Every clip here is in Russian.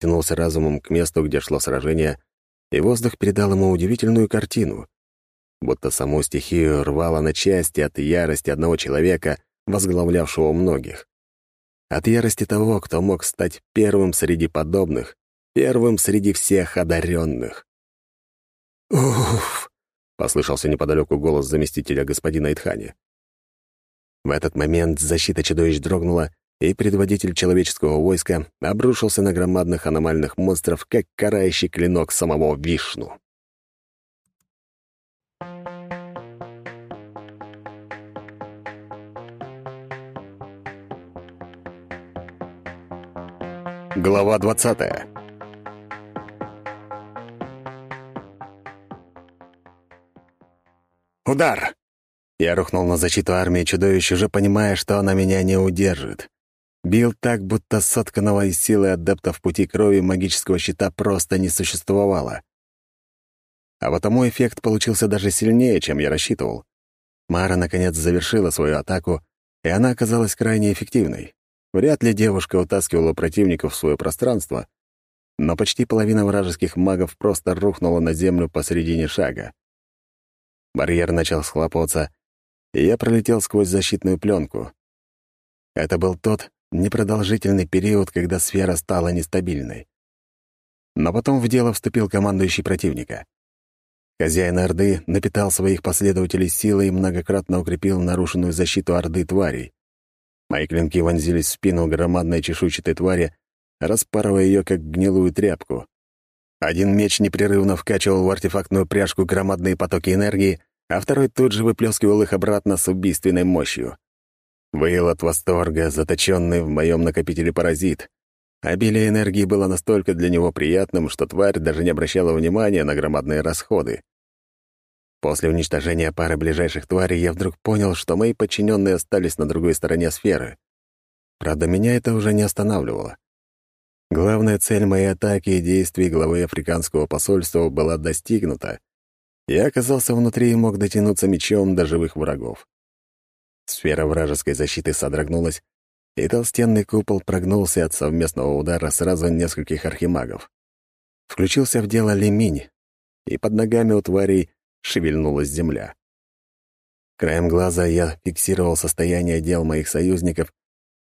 тянулся разумом к месту, где шло сражение, и воздух передал ему удивительную картину. Будто саму стихию рвало на части от ярости одного человека, возглавлявшего многих. От ярости того, кто мог стать первым среди подобных, первым среди всех одаренных. «Уф!» — послышался неподалеку голос заместителя господина Итхани. В этот момент защита чудовищ дрогнула, и предводитель человеческого войска обрушился на громадных аномальных монстров, как карающий клинок самого Вишну. Глава 20 «Удар!» Я рухнул на защиту армии чудовищ, уже понимая, что она меня не удержит. Бил так, будто сотканного из силы адептов пути крови магического щита просто не существовало. А потому эффект получился даже сильнее, чем я рассчитывал. Мара, наконец, завершила свою атаку, и она оказалась крайне эффективной. Вряд ли девушка утаскивала противников в свое пространство, но почти половина вражеских магов просто рухнула на землю посредине шага. Барьер начал схлопываться, и я пролетел сквозь защитную пленку. Это был тот непродолжительный период, когда сфера стала нестабильной. Но потом в дело вступил командующий противника. Хозяин Орды напитал своих последователей силой и многократно укрепил нарушенную защиту Орды тварей. Мои клинки вонзились в спину громадной чешуйчатой твари, распарывая ее как гнилую тряпку. Один меч непрерывно вкачивал в артефактную пряжку громадные потоки энергии, а второй тут же выплескивал их обратно с убийственной мощью. Выл от восторга, заточенный в моем накопителе паразит. Обилие энергии было настолько для него приятным, что тварь даже не обращала внимания на громадные расходы. После уничтожения пары ближайших тварей я вдруг понял, что мои подчиненные остались на другой стороне сферы. Правда, меня это уже не останавливало. Главная цель моей атаки и действий главы африканского посольства была достигнута, я оказался внутри и мог дотянуться мечом до живых врагов. Сфера вражеской защиты содрогнулась, и толстенный купол прогнулся от совместного удара сразу нескольких архимагов. Включился в дело леминь, и под ногами у тварей шевельнулась земля. Краем глаза я фиксировал состояние дел моих союзников,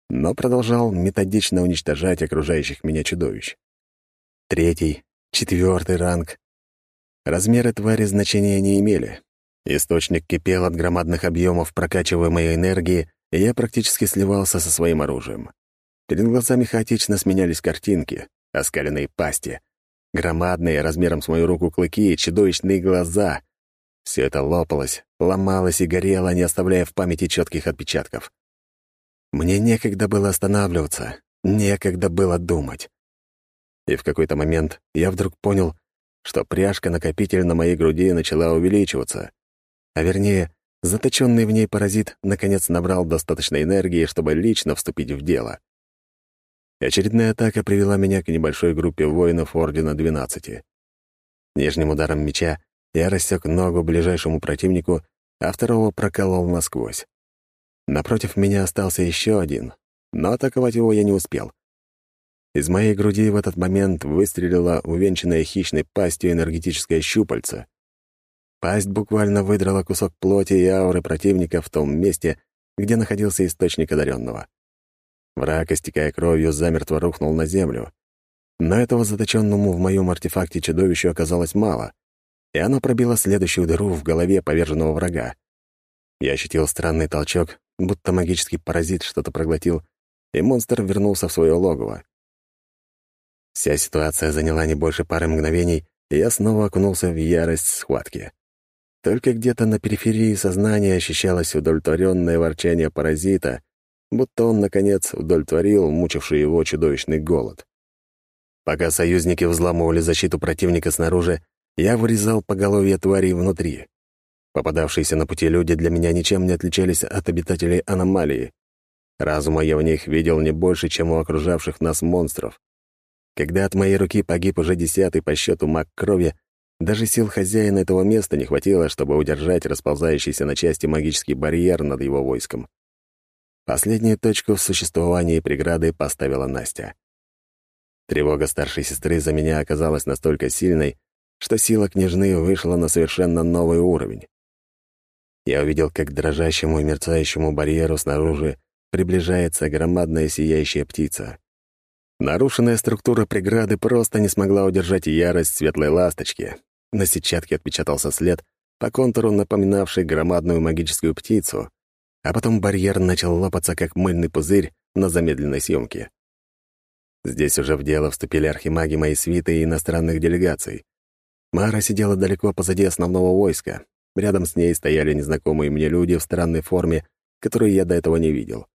но продолжал методично уничтожать окружающих меня чудовищ. Третий, четвертый ранг, Размеры твари значения не имели. Источник кипел от громадных объемов прокачиваемой энергии, и я практически сливался со своим оружием. Перед глазами хаотично сменялись картинки, оскаленные пасти, громадные размером с мою руку клыки и чудовищные глаза. Все это лопалось, ломалось и горело, не оставляя в памяти четких отпечатков. Мне некогда было останавливаться, некогда было думать. И в какой-то момент я вдруг понял, что пряжка-накопитель на моей груди начала увеличиваться. А вернее, заточенный в ней паразит наконец набрал достаточно энергии, чтобы лично вступить в дело. Очередная атака привела меня к небольшой группе воинов Ордена 12. Нижним ударом меча я рассек ногу ближайшему противнику, а второго проколол насквозь. Напротив меня остался еще один, но атаковать его я не успел. Из моей груди в этот момент выстрелила увенчанная хищной пастью энергетическая щупальца. Пасть буквально выдрала кусок плоти и ауры противника в том месте, где находился источник одаренного. Враг, истекая кровью, замертво рухнул на землю. Но этого заточенному в моем артефакте чудовищу оказалось мало, и оно пробило следующую дыру в голове поверженного врага. Я ощутил странный толчок, будто магический паразит что-то проглотил, и монстр вернулся в свое логово. Вся ситуация заняла не больше пары мгновений, и я снова окунулся в ярость схватки. Только где-то на периферии сознания ощущалось удовлетворенное ворчание паразита, будто он, наконец, удовлетворил мучивший его чудовищный голод. Пока союзники взламывали защиту противника снаружи, я вырезал поголовье тварей внутри. Попадавшиеся на пути люди для меня ничем не отличались от обитателей аномалии. Разума я в них видел не больше, чем у окружавших нас монстров. Когда от моей руки погиб уже десятый по счету маг крови, даже сил хозяина этого места не хватило, чтобы удержать расползающийся на части магический барьер над его войском. Последнюю точку в существовании преграды поставила Настя. Тревога старшей сестры за меня оказалась настолько сильной, что сила княжны вышла на совершенно новый уровень. Я увидел, как к дрожащему и мерцающему барьеру снаружи приближается громадная сияющая птица. Нарушенная структура преграды просто не смогла удержать ярость светлой ласточки. На сетчатке отпечатался след, по контуру напоминавший громадную магическую птицу, а потом барьер начал лопаться, как мыльный пузырь на замедленной съемке. Здесь уже в дело вступили архимаги моей свиты и иностранных делегаций. Мара сидела далеко позади основного войска. Рядом с ней стояли незнакомые мне люди в странной форме, которые я до этого не видел.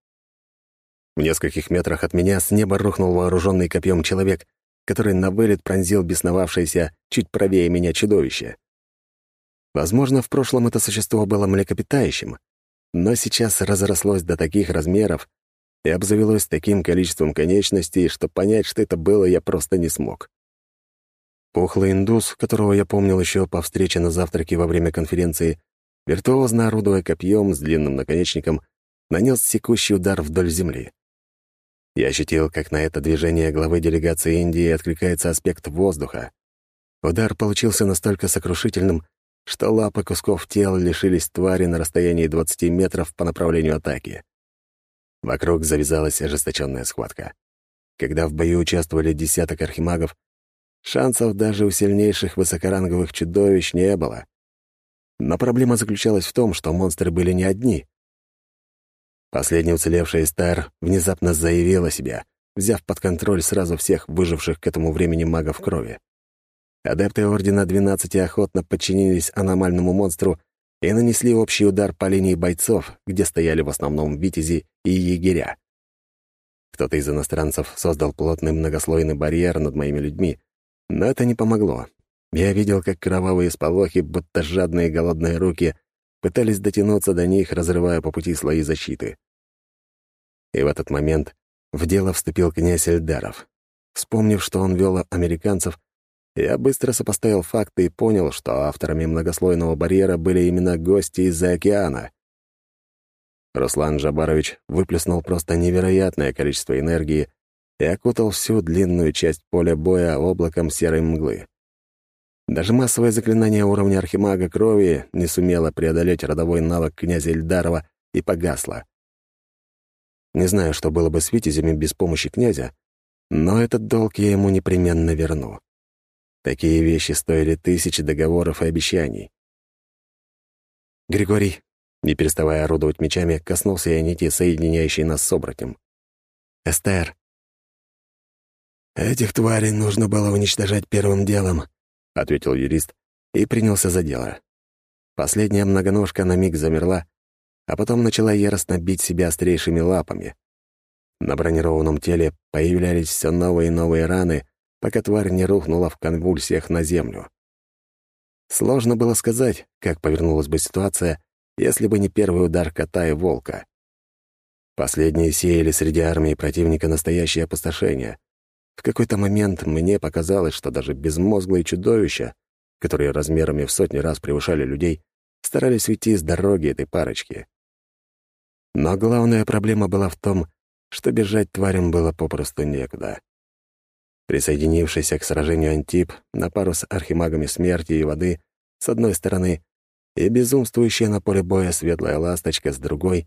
В нескольких метрах от меня с неба рухнул вооруженный копьем человек, который на вылет пронзил бесновавшееся чуть правее меня чудовище. Возможно, в прошлом это существо было млекопитающим, но сейчас разрослось до таких размеров и обзавелось таким количеством конечностей, что понять, что это было, я просто не смог. Пухлый индус, которого я помнил еще по встрече на завтраке во время конференции, виртуозно орудуя копьем с длинным наконечником, нанес секущий удар вдоль земли. Я ощутил, как на это движение главы делегации Индии откликается аспект воздуха. Удар получился настолько сокрушительным, что лапы кусков тел лишились твари на расстоянии 20 метров по направлению атаки. Вокруг завязалась ожесточенная схватка. Когда в бою участвовали десяток архимагов, шансов даже у сильнейших высокоранговых чудовищ не было. Но проблема заключалась в том, что монстры были не одни. Последняя уцелевшая Стар внезапно заявила себя, взяв под контроль сразу всех выживших к этому времени магов крови. Адепты Ордена 12 охотно подчинились аномальному монстру и нанесли общий удар по линии бойцов, где стояли в основном витязи и егеря. Кто-то из иностранцев создал плотный многослойный барьер над моими людьми, но это не помогло. Я видел, как кровавые сполохи, будто жадные голодные руки, пытались дотянуться до них, разрывая по пути слои защиты. И в этот момент в дело вступил князь Эльдаров. Вспомнив, что он вел американцев, я быстро сопоставил факты и понял, что авторами многослойного барьера были именно гости из-за океана. Руслан Жабарович выплеснул просто невероятное количество энергии и окутал всю длинную часть поля боя облаком серой мглы. Даже массовое заклинание уровня архимага крови не сумело преодолеть родовой навык князя Ильдарова и погасло. Не знаю, что было бы с Витязями без помощи князя, но этот долг я ему непременно верну. Такие вещи стоили тысячи договоров и обещаний. Григорий, не переставая орудовать мечами, коснулся я нити, соединяющей нас с оборотнем. «Эстер». «Этих тварей нужно было уничтожать первым делом», — ответил юрист и принялся за дело. Последняя многоножка на миг замерла, а потом начала яростно бить себя острейшими лапами. На бронированном теле появлялись все новые и новые раны, пока тварь не рухнула в конвульсиях на землю. Сложно было сказать, как повернулась бы ситуация, если бы не первый удар кота и волка. Последние сеяли среди армии противника настоящее опустошение — в какой-то момент мне показалось, что даже безмозглые чудовища, которые размерами в сотни раз превышали людей, старались уйти с дороги этой парочки. Но главная проблема была в том, что бежать тварям было попросту некуда. Присоединившийся к сражению Антип на пару с архимагами смерти и воды с одной стороны и безумствующая на поле боя светлая ласточка с другой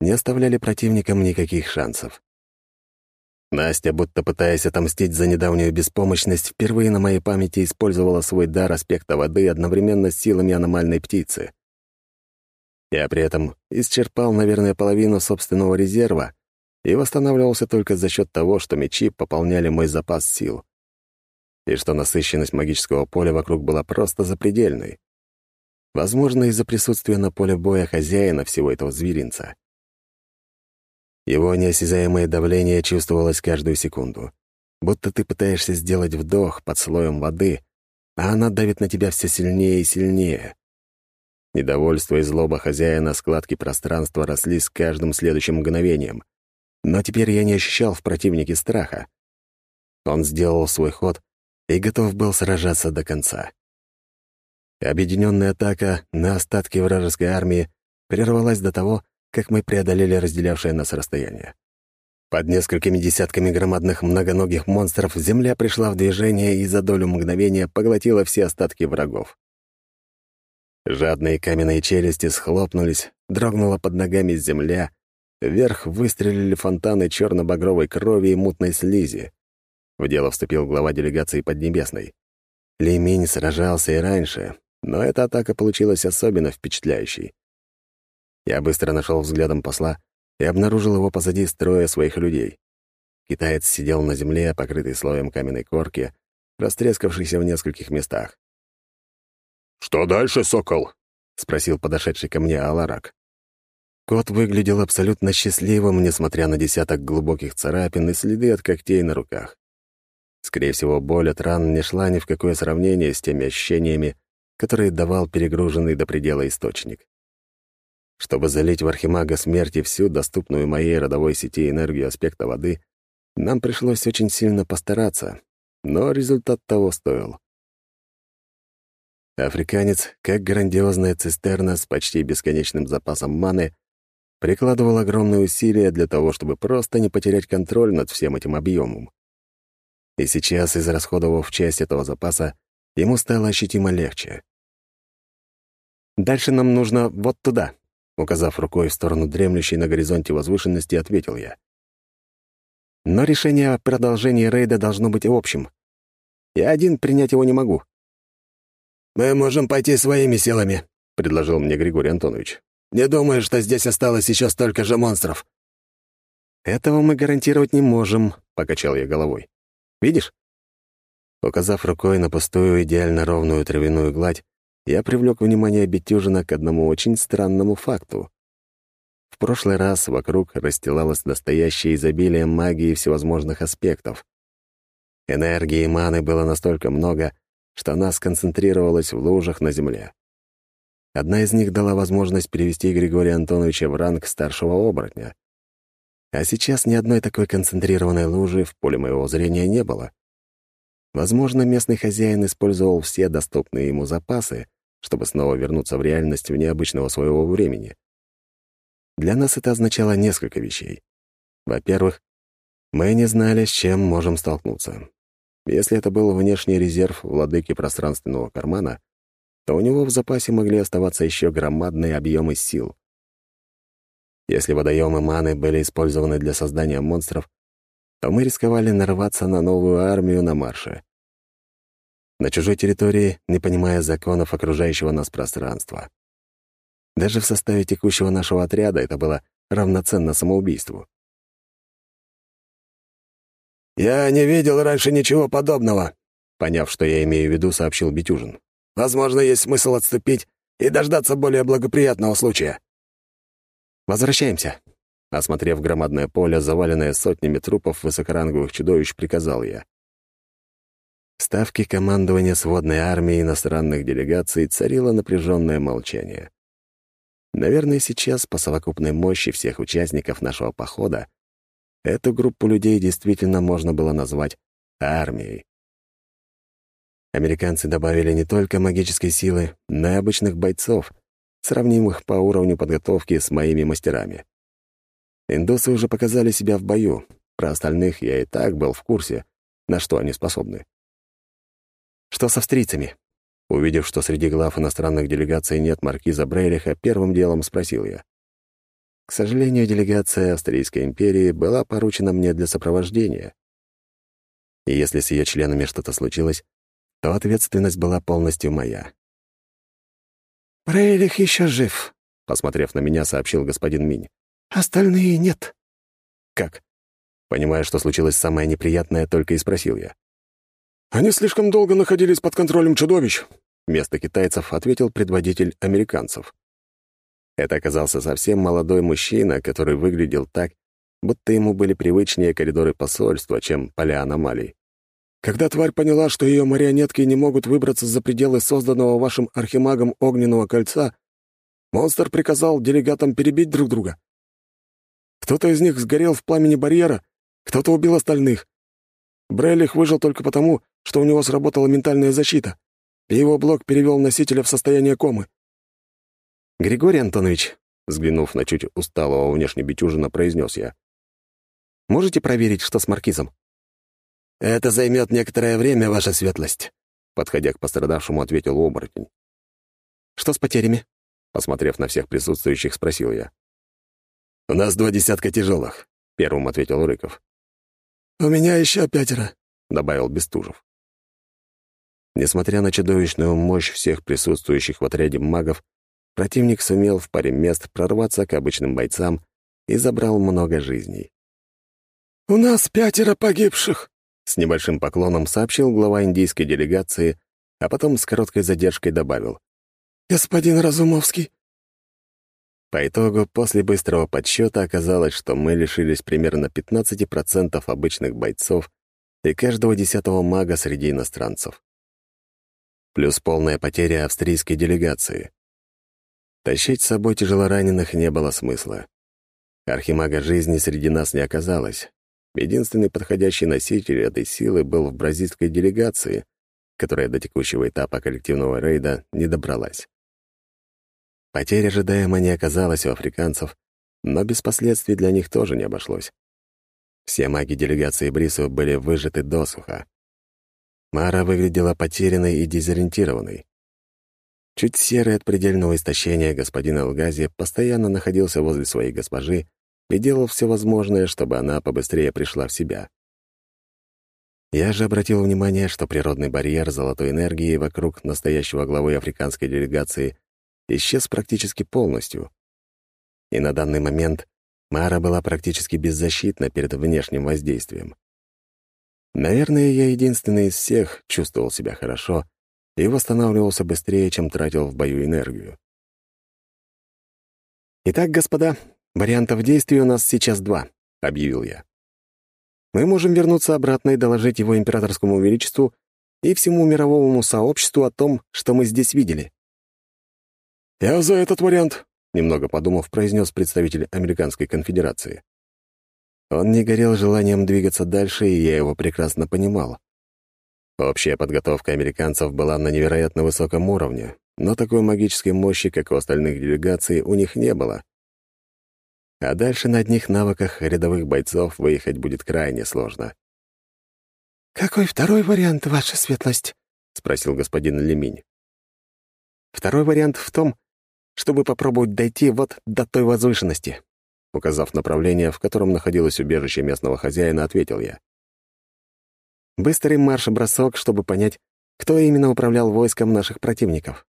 не оставляли противникам никаких шансов. Настя, будто пытаясь отомстить за недавнюю беспомощность, впервые на моей памяти использовала свой дар аспекта воды одновременно с силами аномальной птицы. Я при этом исчерпал, наверное, половину собственного резерва и восстанавливался только за счет того, что мечи пополняли мой запас сил. И что насыщенность магического поля вокруг была просто запредельной. Возможно, из-за присутствия на поле боя хозяина всего этого зверинца. Его неосязаемое давление чувствовалось каждую секунду. Будто ты пытаешься сделать вдох под слоем воды, а она давит на тебя все сильнее и сильнее. Недовольство и злоба хозяина складки пространства росли с каждым следующим мгновением. Но теперь я не ощущал в противнике страха. Он сделал свой ход и готов был сражаться до конца. Объединенная атака на остатки вражеской армии прервалась до того, как мы преодолели разделявшее нас расстояние. Под несколькими десятками громадных многоногих монстров земля пришла в движение и за долю мгновения поглотила все остатки врагов. Жадные каменные челюсти схлопнулись, дрогнула под ногами земля, вверх выстрелили фонтаны черно-багровой крови и мутной слизи. В дело вступил глава делегации Поднебесной. Лейминь сражался и раньше, но эта атака получилась особенно впечатляющей. Я быстро нашел взглядом посла и обнаружил его позади строя своих людей. Китаец сидел на земле, покрытый слоем каменной корки, растрескавшийся в нескольких местах. «Что дальше, сокол?» — спросил подошедший ко мне Аларак. Кот выглядел абсолютно счастливым, несмотря на десяток глубоких царапин и следы от когтей на руках. Скорее всего, боль от ран не шла ни в какое сравнение с теми ощущениями, которые давал перегруженный до предела источник. Чтобы залить в Архимага смерти всю доступную моей родовой сети энергию аспекта воды, нам пришлось очень сильно постараться, но результат того стоил. Африканец, как грандиозная цистерна с почти бесконечным запасом маны, прикладывал огромные усилия для того, чтобы просто не потерять контроль над всем этим объемом. И сейчас, израсходовав часть этого запаса, ему стало ощутимо легче. «Дальше нам нужно вот туда», Указав рукой в сторону дремлющей на горизонте возвышенности, ответил я. «Но решение о продолжении рейда должно быть общим. Я один принять его не могу». «Мы можем пойти своими силами», — предложил мне Григорий Антонович. «Не думаю, что здесь осталось еще столько же монстров». «Этого мы гарантировать не можем», — покачал я головой. «Видишь?» Указав рукой на пустую, идеально ровную травяную гладь, я привлек внимание Бетюжина к одному очень странному факту. В прошлый раз вокруг расстилалось настоящее изобилие магии всевозможных аспектов. Энергии и маны было настолько много, что она сконцентрировалась в лужах на земле. Одна из них дала возможность перевести Григория Антоновича в ранг старшего оборотня. А сейчас ни одной такой концентрированной лужи в поле моего зрения не было. Возможно, местный хозяин использовал все доступные ему запасы, чтобы снова вернуться в реальность вне обычного своего времени. Для нас это означало несколько вещей. Во-первых, мы не знали, с чем можем столкнуться. Если это был внешний резерв владыки пространственного кармана, то у него в запасе могли оставаться еще громадные объемы сил. Если водоемы маны были использованы для создания монстров, то мы рисковали нарваться на новую армию на марше на чужой территории, не понимая законов окружающего нас пространства. Даже в составе текущего нашего отряда это было равноценно самоубийству. «Я не видел раньше ничего подобного», — поняв, что я имею в виду, сообщил Бетюжин. «Возможно, есть смысл отступить и дождаться более благоприятного случая». «Возвращаемся», — осмотрев громадное поле, заваленное сотнями трупов высокоранговых чудовищ, приказал я. В ставке командования сводной армии иностранных делегаций царило напряженное молчание. Наверное, сейчас, по совокупной мощи всех участников нашего похода, эту группу людей действительно можно было назвать армией. Американцы добавили не только магической силы, но и обычных бойцов, сравнимых по уровню подготовки с моими мастерами. Индусы уже показали себя в бою, про остальных я и так был в курсе, на что они способны. Что с австрийцами?» Увидев, что среди глав иностранных делегаций нет маркиза Брейлиха, первым делом спросил я. К сожалению, делегация Австрийской империи была поручена мне для сопровождения. И если с ее членами что-то случилось, то ответственность была полностью моя. «Брейлих еще жив», — посмотрев на меня, сообщил господин Минь. «Остальные нет». «Как?» Понимая, что случилось самое неприятное, только и спросил я. «Они слишком долго находились под контролем чудовищ», — вместо китайцев ответил предводитель американцев. Это оказался совсем молодой мужчина, который выглядел так, будто ему были привычнее коридоры посольства, чем поля аномалий. «Когда тварь поняла, что ее марионетки не могут выбраться за пределы созданного вашим архимагом огненного кольца, монстр приказал делегатам перебить друг друга. Кто-то из них сгорел в пламени барьера, кто-то убил остальных. Брейлих выжил только потому, что у него сработала ментальная защита, и его блок перевел носителя в состояние комы. «Григорий Антонович», взглянув на чуть усталого внешне Бетюжина, произнес я. Можете проверить, что с маркизом?» «Это займет некоторое время, ваша светлость», — подходя к пострадавшему, ответил оборотень. «Что с потерями?» — посмотрев на всех присутствующих, спросил я. «У нас два десятка тяжелых», — первым ответил Рыков. «У меня еще пятеро», — добавил Бестужев. Несмотря на чудовищную мощь всех присутствующих в отряде магов, противник сумел в паре мест прорваться к обычным бойцам и забрал много жизней. «У нас пятеро погибших», с небольшим поклоном сообщил глава индийской делегации, а потом с короткой задержкой добавил. «Господин Разумовский». По итогу, после быстрого подсчета оказалось, что мы лишились примерно 15% обычных бойцов и каждого десятого мага среди иностранцев. Плюс полная потеря австрийской делегации. Тащить с собой тяжелораненых не было смысла. Архимага жизни среди нас не оказалось, Единственный подходящий носитель этой силы был в бразильской делегации, которая до текущего этапа коллективного рейда не добралась. Потерь ожидаемо не оказалось у африканцев, но без последствий для них тоже не обошлось. Все маги делегации Брисов были выжаты досуха. Мара выглядела потерянной и дезориентированной. Чуть серый от предельного истощения господин Алгази постоянно находился возле своей госпожи и делал все возможное, чтобы она побыстрее пришла в себя. Я же обратил внимание, что природный барьер золотой энергии вокруг настоящего главы африканской делегации исчез практически полностью. И на данный момент Мара была практически беззащитна перед внешним воздействием. Наверное, я единственный из всех чувствовал себя хорошо и восстанавливался быстрее, чем тратил в бою энергию. «Итак, господа, «Вариантов действий у нас сейчас два», — объявил я. «Мы можем вернуться обратно и доложить его императорскому величеству и всему мировому сообществу о том, что мы здесь видели». «Я за этот вариант», — немного подумав, произнес представитель Американской конфедерации. Он не горел желанием двигаться дальше, и я его прекрасно понимал. Общая подготовка американцев была на невероятно высоком уровне, но такой магической мощи, как у остальных делегаций, у них не было а дальше на одних навыках рядовых бойцов выехать будет крайне сложно. «Какой второй вариант, ваша светлость?» — спросил господин Леминь. «Второй вариант в том, чтобы попробовать дойти вот до той возвышенности», указав направление, в котором находилось убежище местного хозяина, ответил я. Быстрый марш-бросок, чтобы понять, кто именно управлял войском наших противников.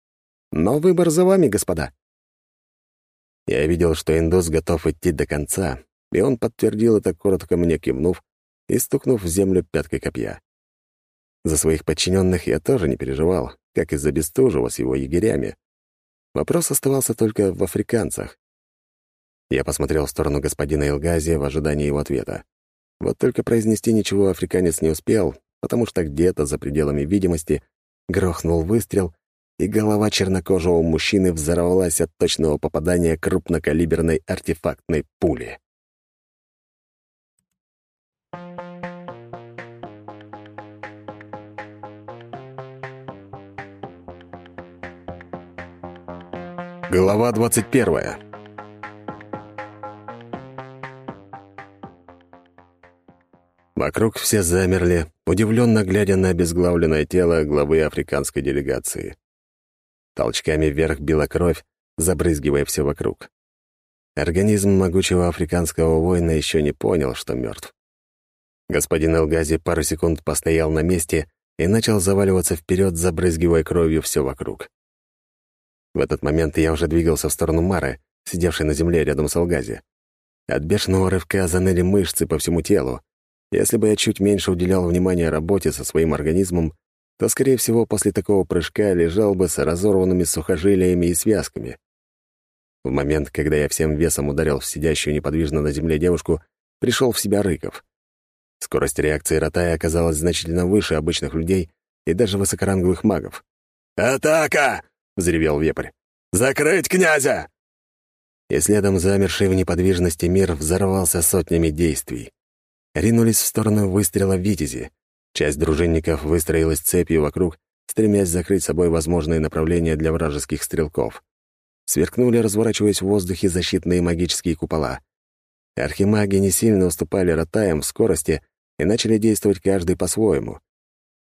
Но выбор за вами, господа. Я видел, что индус готов идти до конца, и он подтвердил это, коротко мне кивнув и стукнув в землю пяткой копья. За своих подчиненных я тоже не переживал, как из-за Бестужева с его егерями. Вопрос оставался только в африканцах. Я посмотрел в сторону господина Илгази в ожидании его ответа. Вот только произнести ничего африканец не успел, потому что где-то за пределами видимости грохнул выстрел, и голова чернокожего мужчины взорвалась от точного попадания крупнокалиберной артефактной пули. Глава 21 Вокруг все замерли, удивленно глядя на обезглавленное тело главы африканской делегации. Толчками вверх била кровь, забрызгивая все вокруг. Организм могучего африканского воина еще не понял, что мертв. Господин Элгази пару секунд постоял на месте и начал заваливаться вперед, забрызгивая кровью все вокруг. В этот момент я уже двигался в сторону Мары, сидевшей на земле рядом с Элгази. От бешеного рывка заныли мышцы по всему телу. Если бы я чуть меньше уделял внимания работе со своим организмом, то, скорее всего, после такого прыжка лежал бы с разорванными сухожилиями и связками. В момент, когда я всем весом ударил в сидящую неподвижно на земле девушку, пришел в себя Рыков. Скорость реакции Ротая оказалась значительно выше обычных людей и даже высокоранговых магов. «Атака!» — взревел вепрь. «Закрыть князя!» И следом замерший в неподвижности мир взорвался сотнями действий. Ринулись в сторону выстрела Витязи — Часть дружинников выстроилась цепью вокруг, стремясь закрыть собой возможные направления для вражеских стрелков. Сверкнули, разворачиваясь в воздухе, защитные магические купола. Архимаги не сильно уступали ротаям в скорости и начали действовать каждый по-своему.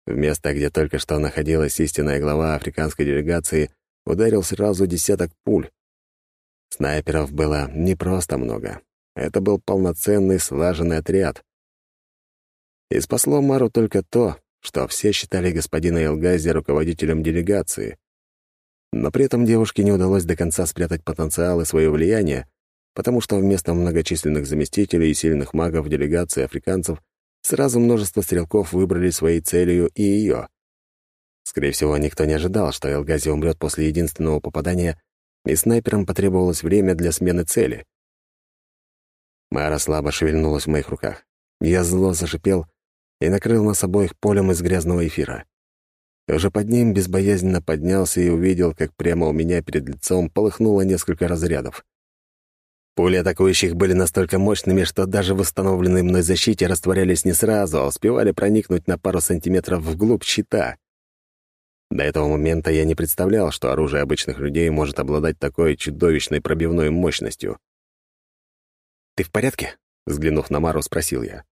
В место, где только что находилась истинная глава африканской делегации, ударил сразу десяток пуль. Снайперов было не просто много. Это был полноценный слаженный отряд. И спасло Мару только то, что все считали господина Элгази руководителем делегации. Но при этом девушке не удалось до конца спрятать потенциал и свое влияние, потому что вместо многочисленных заместителей и сильных магов делегации африканцев сразу множество стрелков выбрали своей целью и ее. Скорее всего, никто не ожидал, что Элгази умрет после единственного попадания, и снайперам потребовалось время для смены цели. Мара слабо шевельнулась в моих руках. Я зло зашипел и накрыл нас обоих полем из грязного эфира. Уже под ним безбоязненно поднялся и увидел, как прямо у меня перед лицом полыхнуло несколько разрядов. Пули атакующих были настолько мощными, что даже в установленной мной защите растворялись не сразу, а успевали проникнуть на пару сантиметров вглубь щита. До этого момента я не представлял, что оружие обычных людей может обладать такой чудовищной пробивной мощностью. «Ты в порядке?» — взглянув на Мару, спросил я.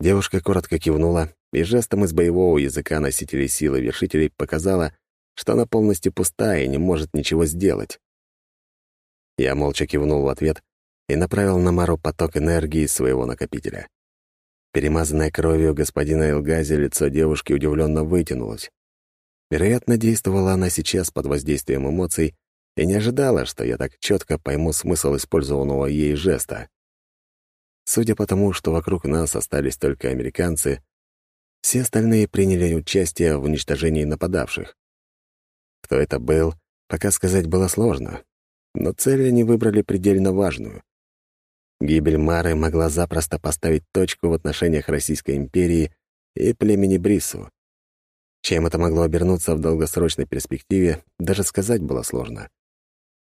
Девушка коротко кивнула и жестом из боевого языка носителей силы вершителей показала, что она полностью пустая и не может ничего сделать. Я молча кивнул в ответ и направил на Мару поток энергии своего накопителя. Перемазанное кровью господина Элгази лицо девушки удивленно вытянулось. Вероятно, действовала она сейчас под воздействием эмоций и не ожидала, что я так четко пойму смысл использованного ей жеста. Судя по тому, что вокруг нас остались только американцы, все остальные приняли участие в уничтожении нападавших. Кто это был, пока сказать было сложно, но цель они выбрали предельно важную. Гибель Мары могла запросто поставить точку в отношениях Российской империи и племени Брису. Чем это могло обернуться в долгосрочной перспективе, даже сказать было сложно.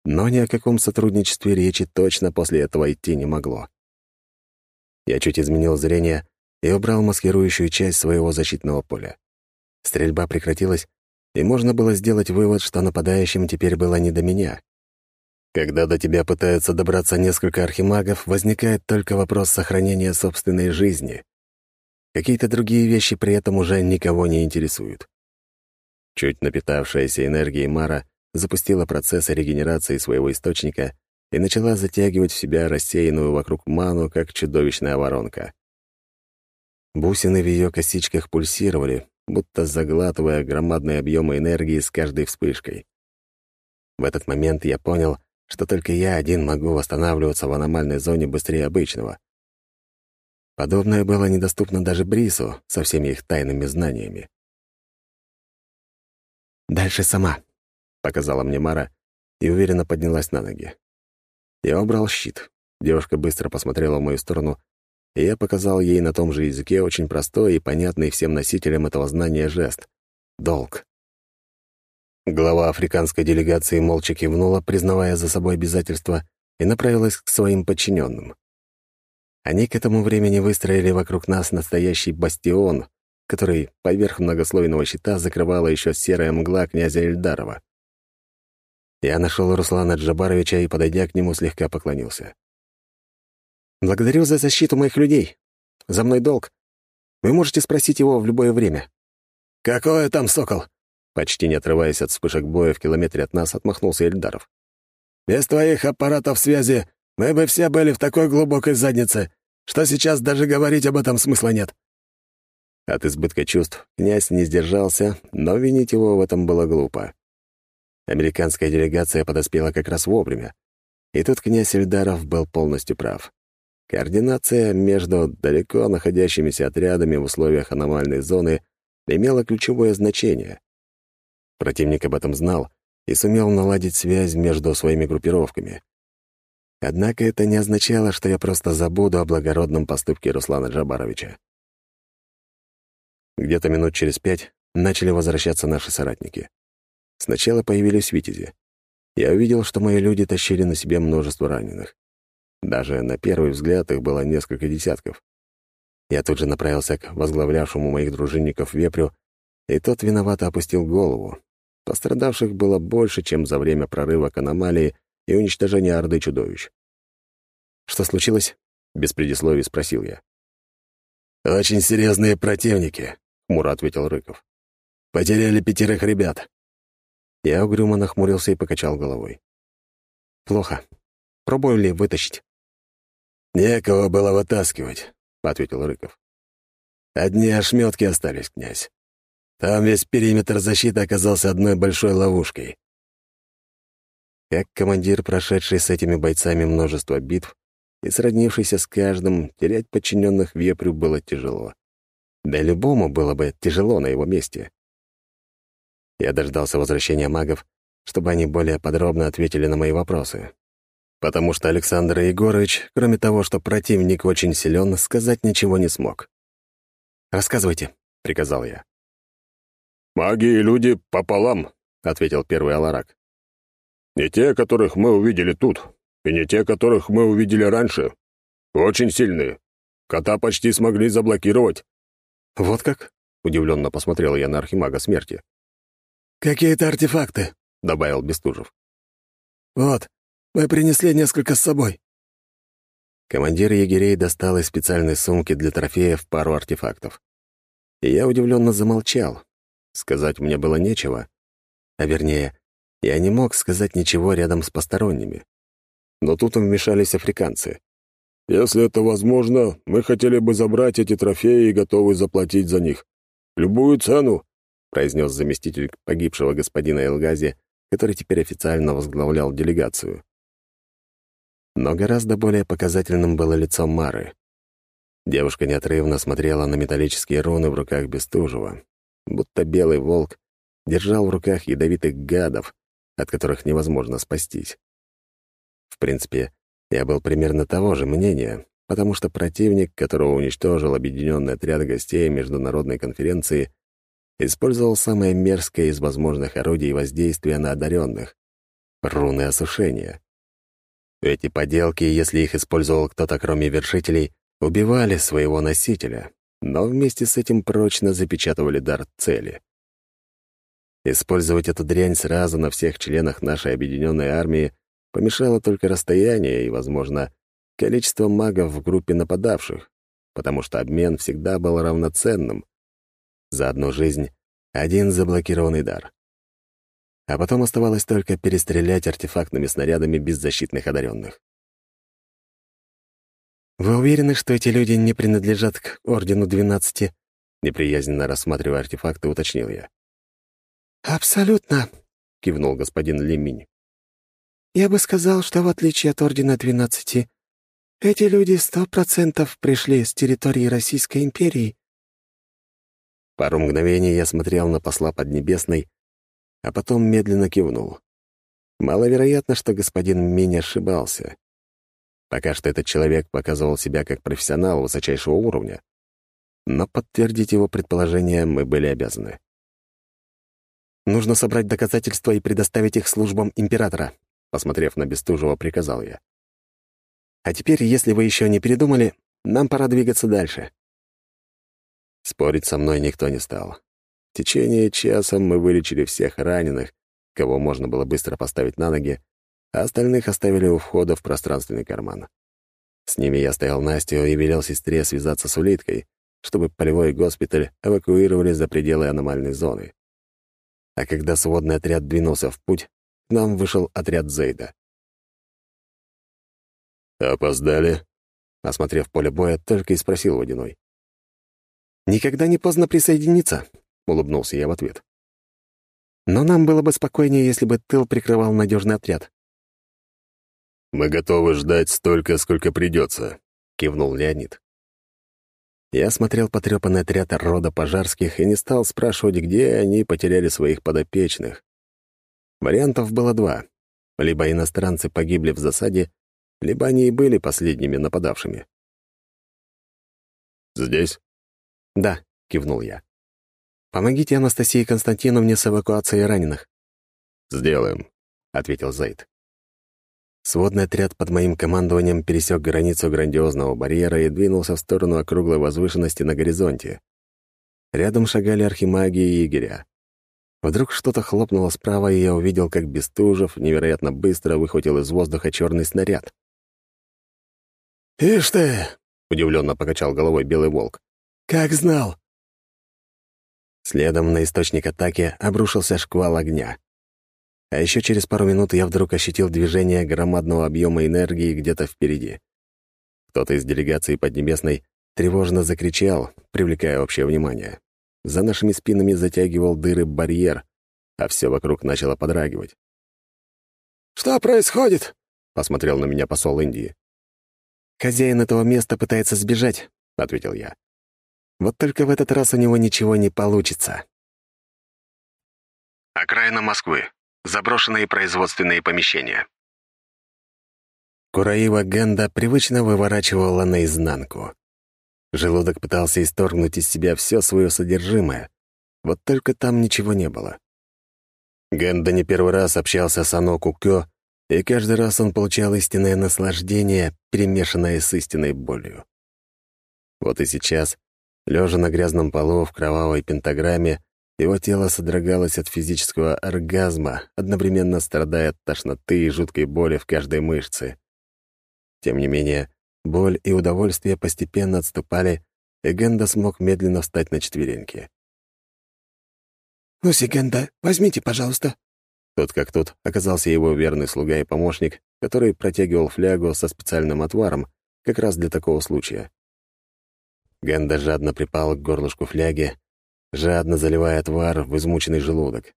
Но ни о каком сотрудничестве речи точно после этого идти не могло. Я чуть изменил зрение и убрал маскирующую часть своего защитного поля. Стрельба прекратилась, и можно было сделать вывод, что нападающим теперь было не до меня. Когда до тебя пытаются добраться несколько архимагов, возникает только вопрос сохранения собственной жизни. Какие-то другие вещи при этом уже никого не интересуют. Чуть напитавшаяся энергией Мара запустила процесс регенерации своего источника и начала затягивать в себя рассеянную вокруг ману, как чудовищная воронка. Бусины в ее косичках пульсировали, будто заглатывая громадные объемы энергии с каждой вспышкой. В этот момент я понял, что только я один могу восстанавливаться в аномальной зоне быстрее обычного. Подобное было недоступно даже Брису со всеми их тайными знаниями. «Дальше сама», — показала мне Мара и уверенно поднялась на ноги. Я убрал щит. Девушка быстро посмотрела в мою сторону, и я показал ей на том же языке очень простой и понятный всем носителям этого знания жест — долг. Глава африканской делегации молча кивнула, признавая за собой обязательства, и направилась к своим подчиненным. Они к этому времени выстроили вокруг нас настоящий бастион, который поверх многослойного щита закрывала еще серая мгла князя Эльдарова. Я нашел Руслана Джабаровича и, подойдя к нему, слегка поклонился. «Благодарю за защиту моих людей. За мной долг. Вы можете спросить его в любое время». «Какое там сокол?» Почти не отрываясь от вспышек боя в километре от нас, отмахнулся Эльдаров. «Без твоих аппаратов связи мы бы все были в такой глубокой заднице, что сейчас даже говорить об этом смысла нет». От избытка чувств князь не сдержался, но винить его в этом было глупо. Американская делегация подоспела как раз вовремя. И тут князь Эльдаров был полностью прав. Координация между далеко находящимися отрядами в условиях аномальной зоны имела ключевое значение. Противник об этом знал и сумел наладить связь между своими группировками. Однако это не означало, что я просто забуду о благородном поступке Руслана Джабаровича. Где-то минут через пять начали возвращаться наши соратники. Сначала появились витязи. Я увидел, что мои люди тащили на себе множество раненых. Даже на первый взгляд их было несколько десятков. Я тут же направился к возглавлявшему моих дружинников вепрю, и тот виновато опустил голову. Пострадавших было больше, чем за время прорыва к аномалии и уничтожения Орды чудовищ. «Что случилось?» — без предисловий спросил я. «Очень серьезные противники», — хмуро ответил Рыков. «Потеряли пятерых ребят». Я угрюмо нахмурился и покачал головой. «Плохо. Пробую ли вытащить?» «Некого было вытаскивать», — ответил Рыков. «Одни ошметки остались, князь. Там весь периметр защиты оказался одной большой ловушкой». Как командир, прошедший с этими бойцами множество битв и сроднившийся с каждым, терять подчиненных вепрю было тяжело. Да любому было бы тяжело на его месте. Я дождался возвращения магов, чтобы они более подробно ответили на мои вопросы. Потому что Александр Егорович, кроме того, что противник очень силен, сказать ничего не смог. «Рассказывайте», — приказал я. «Маги и люди пополам», — ответил первый Аларак. «Не те, которых мы увидели тут, и не те, которых мы увидели раньше. Очень сильные. Кота почти смогли заблокировать». «Вот как?» — удивленно посмотрел я на Архимага Смерти. «Какие-то артефакты», — добавил Бестужев. «Вот, мы принесли несколько с собой». Командир егерей достал из специальной сумки для трофеев пару артефактов. И я удивленно замолчал. Сказать мне было нечего. А вернее, я не мог сказать ничего рядом с посторонними. Но тут вмешались африканцы. «Если это возможно, мы хотели бы забрать эти трофеи и готовы заплатить за них. Любую цену», — произнес заместитель погибшего господина Элгази, который теперь официально возглавлял делегацию. Но гораздо более показательным было лицо Мары. Девушка неотрывно смотрела на металлические руны в руках Бестужева, будто белый волк держал в руках ядовитых гадов, от которых невозможно спастись. В принципе, я был примерно того же мнения, потому что противник, которого уничтожил объединенный отряд гостей международной конференции, использовал самое мерзкое из возможных орудий воздействия на одаренных — руны осушения. Эти поделки, если их использовал кто-то кроме вершителей, убивали своего носителя, но вместе с этим прочно запечатывали дар цели. Использовать эту дрянь сразу на всех членах нашей объединенной армии помешало только расстояние и, возможно, количество магов в группе нападавших, потому что обмен всегда был равноценным. За одну жизнь — один заблокированный дар а потом оставалось только перестрелять артефактными снарядами беззащитных одаренных. «Вы уверены, что эти люди не принадлежат к Ордену Двенадцати?» Неприязненно рассматривая артефакты, уточнил я. «Абсолютно», — кивнул господин Леминь. «Я бы сказал, что в отличие от Ордена Двенадцати, эти люди сто процентов пришли с территории Российской империи». Пару мгновений я смотрел на посла Поднебесной, а потом медленно кивнул. Маловероятно, что господин Минь ошибался. Пока что этот человек показывал себя как профессионал высочайшего уровня, но подтвердить его предположение мы были обязаны. «Нужно собрать доказательства и предоставить их службам императора», посмотрев на Бестужева, приказал я. «А теперь, если вы еще не передумали, нам пора двигаться дальше». Спорить со мной никто не стал. В течение часа мы вылечили всех раненых, кого можно было быстро поставить на ноги, а остальных оставили у входа в пространственный карман. С ними я стоял Настю и велел сестре связаться с улиткой, чтобы полевой госпиталь эвакуировали за пределы аномальной зоны. А когда сводный отряд двинулся в путь, к нам вышел отряд Зейда. «Опоздали?» Осмотрев поле боя, только и спросил Водяной. «Никогда не поздно присоединиться», — улыбнулся я в ответ. «Но нам было бы спокойнее, если бы тыл прикрывал надежный отряд». «Мы готовы ждать столько, сколько придется», — кивнул Леонид. Я смотрел потрепанный отряд рода пожарских и не стал спрашивать, где они потеряли своих подопечных. Вариантов было два. Либо иностранцы погибли в засаде, либо они и были последними нападавшими. «Здесь?» «Да», — кивнул я. Помогите Анастасии Константиновне с эвакуацией раненых». «Сделаем», — ответил Зайд. Сводный отряд под моим командованием пересек границу грандиозного барьера и двинулся в сторону округлой возвышенности на горизонте. Рядом шагали архимаги и егеря. Вдруг что-то хлопнуло справа, и я увидел, как Бестужев невероятно быстро выхватил из воздуха черный снаряд. «Ишь ты!» — удивленно покачал головой белый волк. «Как знал!» Следом на источник атаки обрушился шквал огня. А еще через пару минут я вдруг ощутил движение громадного объема энергии где-то впереди. Кто-то из делегации Поднебесной тревожно закричал, привлекая общее внимание. За нашими спинами затягивал дыры барьер, а все вокруг начало подрагивать. «Что происходит?» — посмотрел на меня посол Индии. «Хозяин этого места пытается сбежать», — ответил я. «Вот только в этот раз у него ничего не получится». Окраина Москвы. Заброшенные производственные помещения. Кураива Генда привычно выворачивала наизнанку. Желудок пытался исторгнуть из себя все свое содержимое, вот только там ничего не было. Генда не первый раз общался с Ано Кукё, и каждый раз он получал истинное наслаждение, перемешанное с истинной болью. Вот и сейчас, лежа на грязном полу в кровавой пентаграмме, его тело содрогалось от физического оргазма, одновременно страдая от тошноты и жуткой боли в каждой мышце. Тем не менее, боль и удовольствие постепенно отступали, и Генда смог медленно встать на четвереньки. «Ну, Генда, возьмите, пожалуйста». Тот как тут оказался его верный слуга и помощник, который протягивал флягу со специальным отваром, как раз для такого случая. Генда жадно припал к горлышку фляги, жадно заливая отвар в измученный желудок.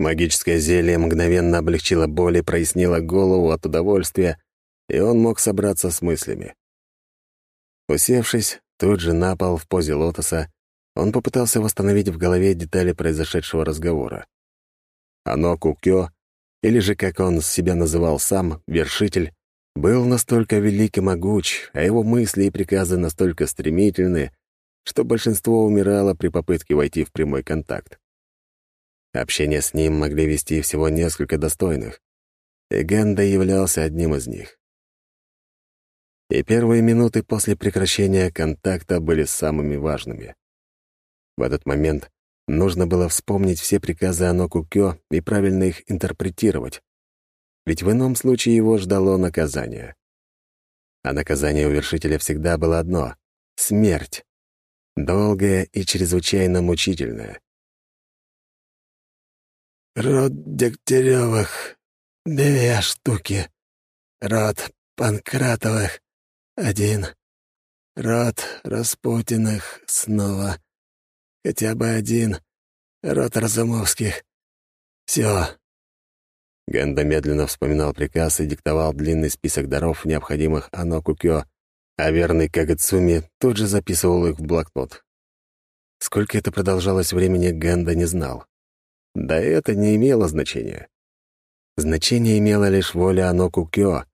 Магическое зелье мгновенно облегчило боль и прояснило голову от удовольствия, и он мог собраться с мыслями. Усевшись тут же на пол в позе лотоса, он попытался восстановить в голове детали произошедшего разговора. Оно Кукё, или же, как он себя называл сам, вершитель, был настолько велик и могуч, а его мысли и приказы настолько стремительны, что большинство умирало при попытке войти в прямой контакт. Общение с ним могли вести всего несколько достойных, и Генда являлся одним из них и первые минуты после прекращения контакта были самыми важными. В этот момент нужно было вспомнить все приказы Аноку Кё и правильно их интерпретировать, ведь в ином случае его ждало наказание. А наказание у вершителя всегда было одно — смерть, долгая и чрезвычайно мучительная. «Род Дегтяревых — две штуки. Род Панкратовых один. Род Распутиных снова. Хотя бы один. Род Разумовских. Все. Генда медленно вспоминал приказ и диктовал длинный список даров, необходимых Ано Кукё, а верный Кагацуми тут же записывал их в блокнот. Сколько это продолжалось времени, Генда не знал. Да это не имело значения. Значение имела лишь воля Ано Кукё,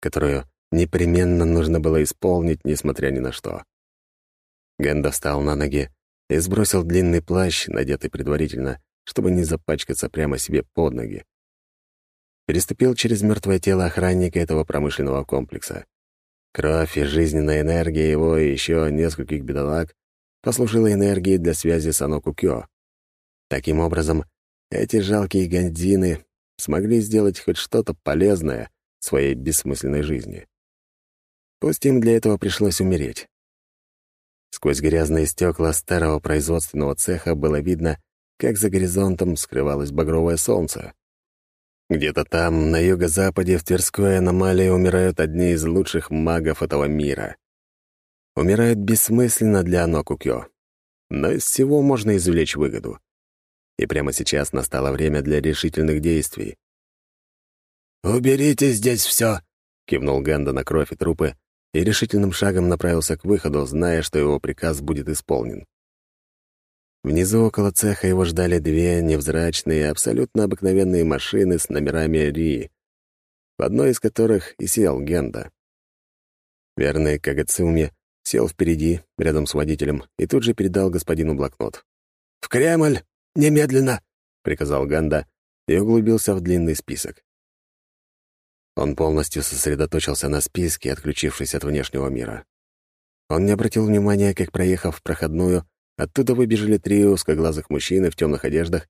которую непременно нужно было исполнить, несмотря ни на что. Генда встал на ноги и сбросил длинный плащ, надетый предварительно, чтобы не запачкаться прямо себе под ноги. Переступил через мертвое тело охранника этого промышленного комплекса. Кровь и жизненная энергия его и еще нескольких бедолаг послужила энергией для связи с Анокукё. Таким образом, эти жалкие гандзины смогли сделать хоть что-то полезное в своей бессмысленной жизни. Пусть им для этого пришлось умереть. Сквозь грязные стекла старого производственного цеха было видно, как за горизонтом скрывалось багровое солнце. Где-то там, на юго-западе, в Тверской аномалии умирают одни из лучших магов этого мира. Умирают бессмысленно для Анокукё. Но из всего можно извлечь выгоду. И прямо сейчас настало время для решительных действий. «Уберите здесь все, кивнул Ганда на кровь и трупы, и решительным шагом направился к выходу, зная, что его приказ будет исполнен. Внизу около цеха его ждали две невзрачные, абсолютно обыкновенные машины с номерами Ри, в одной из которых и сел Генда. Верный Кагацуми сел впереди, рядом с водителем, и тут же передал господину блокнот. «В Кремль! Немедленно!» — приказал Ганда и углубился в длинный список. Он полностью сосредоточился на списке, отключившись от внешнего мира. Он не обратил внимания, как, проехав в проходную, оттуда выбежали три узкоглазых мужчины в темных одеждах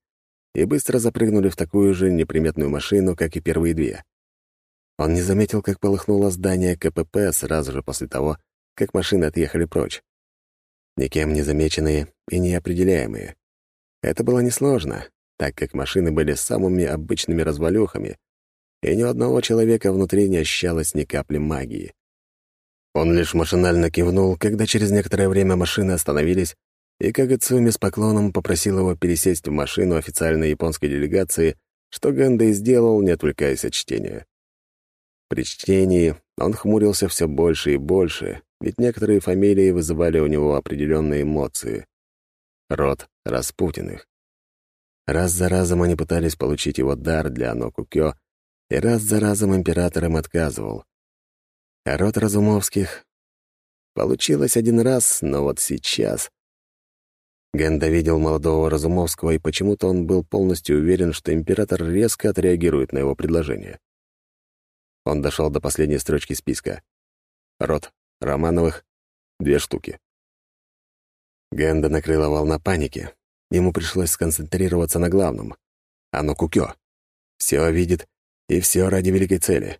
и быстро запрыгнули в такую же неприметную машину, как и первые две. Он не заметил, как полыхнуло здание КПП сразу же после того, как машины отъехали прочь. Никем не замеченные и неопределяемые. Это было несложно, так как машины были самыми обычными развалюхами, и ни у одного человека внутри не ощущалось ни капли магии. Он лишь машинально кивнул, когда через некоторое время машины остановились, и Кагацуми с поклоном попросил его пересесть в машину официальной японской делегации, что Гэнда и сделал, не отвлекаясь от чтения. При чтении он хмурился все больше и больше, ведь некоторые фамилии вызывали у него определенные эмоции. Род Распутиных. Раз за разом они пытались получить его дар для Анокукё, и раз за разом император им отказывал. А род Разумовских... Получилось один раз, но вот сейчас... Генда видел молодого Разумовского, и почему-то он был полностью уверен, что император резко отреагирует на его предложение. Он дошел до последней строчки списка. Род Романовых — две штуки. Генда накрыла волна паники. Ему пришлось сконцентрироваться на главном. Оно кукё. Все видит, и все ради великой цели.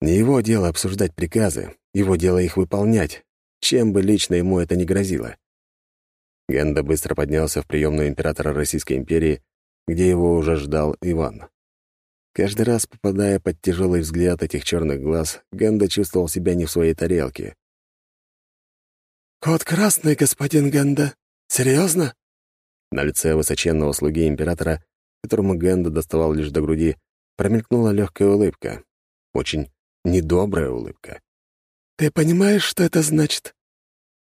Не его дело обсуждать приказы, его дело их выполнять, чем бы лично ему это ни грозило. Генда быстро поднялся в приемную императора Российской империи, где его уже ждал Иван. Каждый раз, попадая под тяжелый взгляд этих черных глаз, Генда чувствовал себя не в своей тарелке. «Кот красный, господин Генда. Серьезно? На лице высоченного слуги императора, которому Генда доставал лишь до груди, промелькнула легкая улыбка. Очень недобрая улыбка. «Ты понимаешь, что это значит?»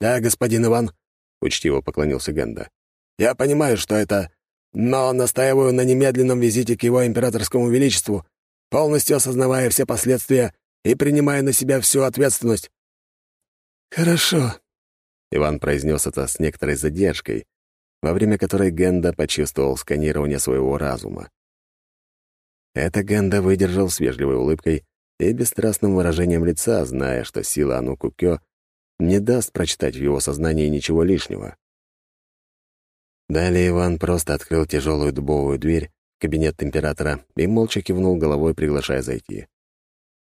«Да, господин Иван», — учтиво поклонился Генда. «Я понимаю, что это, но настаиваю на немедленном визите к его императорскому величеству, полностью осознавая все последствия и принимая на себя всю ответственность». «Хорошо», — Иван произнес это с некоторой задержкой, во время которой Генда почувствовал сканирование своего разума. Это Генда выдержал с вежливой улыбкой и бесстрастным выражением лица, зная, что сила Анукукё не даст прочитать в его сознании ничего лишнего. Далее Иван просто открыл тяжелую дубовую дверь в кабинет императора и молча кивнул головой, приглашая зайти.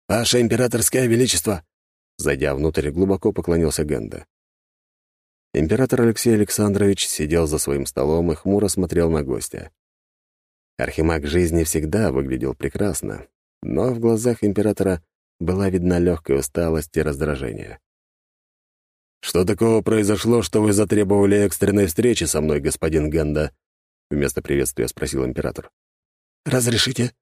«Ваше императорское величество!» Зайдя внутрь, глубоко поклонился Генда. Император Алексей Александрович сидел за своим столом и хмуро смотрел на гостя. Архимаг жизни всегда выглядел прекрасно, но в глазах императора была видна легкая усталость и раздражение. «Что такого произошло, что вы затребовали экстренной встречи со мной, господин Генда?» Вместо приветствия спросил император. «Разрешите?»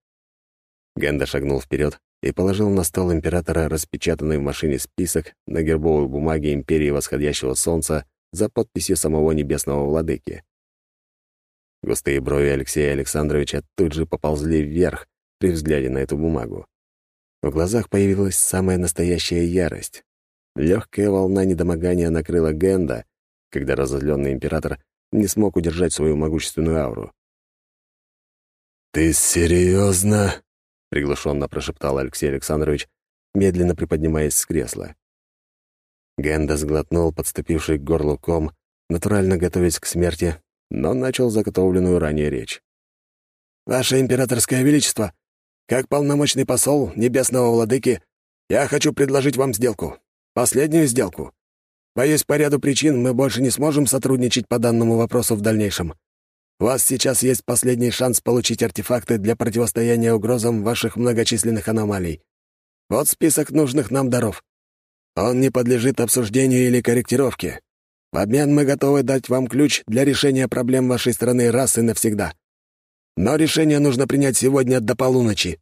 Генда шагнул вперед и положил на стол императора распечатанный в машине список на гербовой бумаге Империи Восходящего Солнца за подписью самого Небесного Владыки. Густые брови Алексея Александровича тут же поползли вверх при взгляде на эту бумагу. В глазах появилась самая настоящая ярость. Легкая волна недомогания накрыла Генда, когда разозленный император не смог удержать свою могущественную ауру. «Ты серьезно? приглушенно прошептал Алексей Александрович, медленно приподнимаясь с кресла. Генда сглотнул подступивший к горлу ком, натурально готовясь к смерти, но начал заготовленную ранее речь. «Ваше императорское величество, как полномочный посол Небесного Владыки, я хочу предложить вам сделку. Последнюю сделку. Боюсь, по ряду причин мы больше не сможем сотрудничать по данному вопросу в дальнейшем. У вас сейчас есть последний шанс получить артефакты для противостояния угрозам ваших многочисленных аномалий. Вот список нужных нам даров. Он не подлежит обсуждению или корректировке. В обмен мы готовы дать вам ключ для решения проблем вашей страны раз и навсегда. Но решение нужно принять сегодня до полуночи».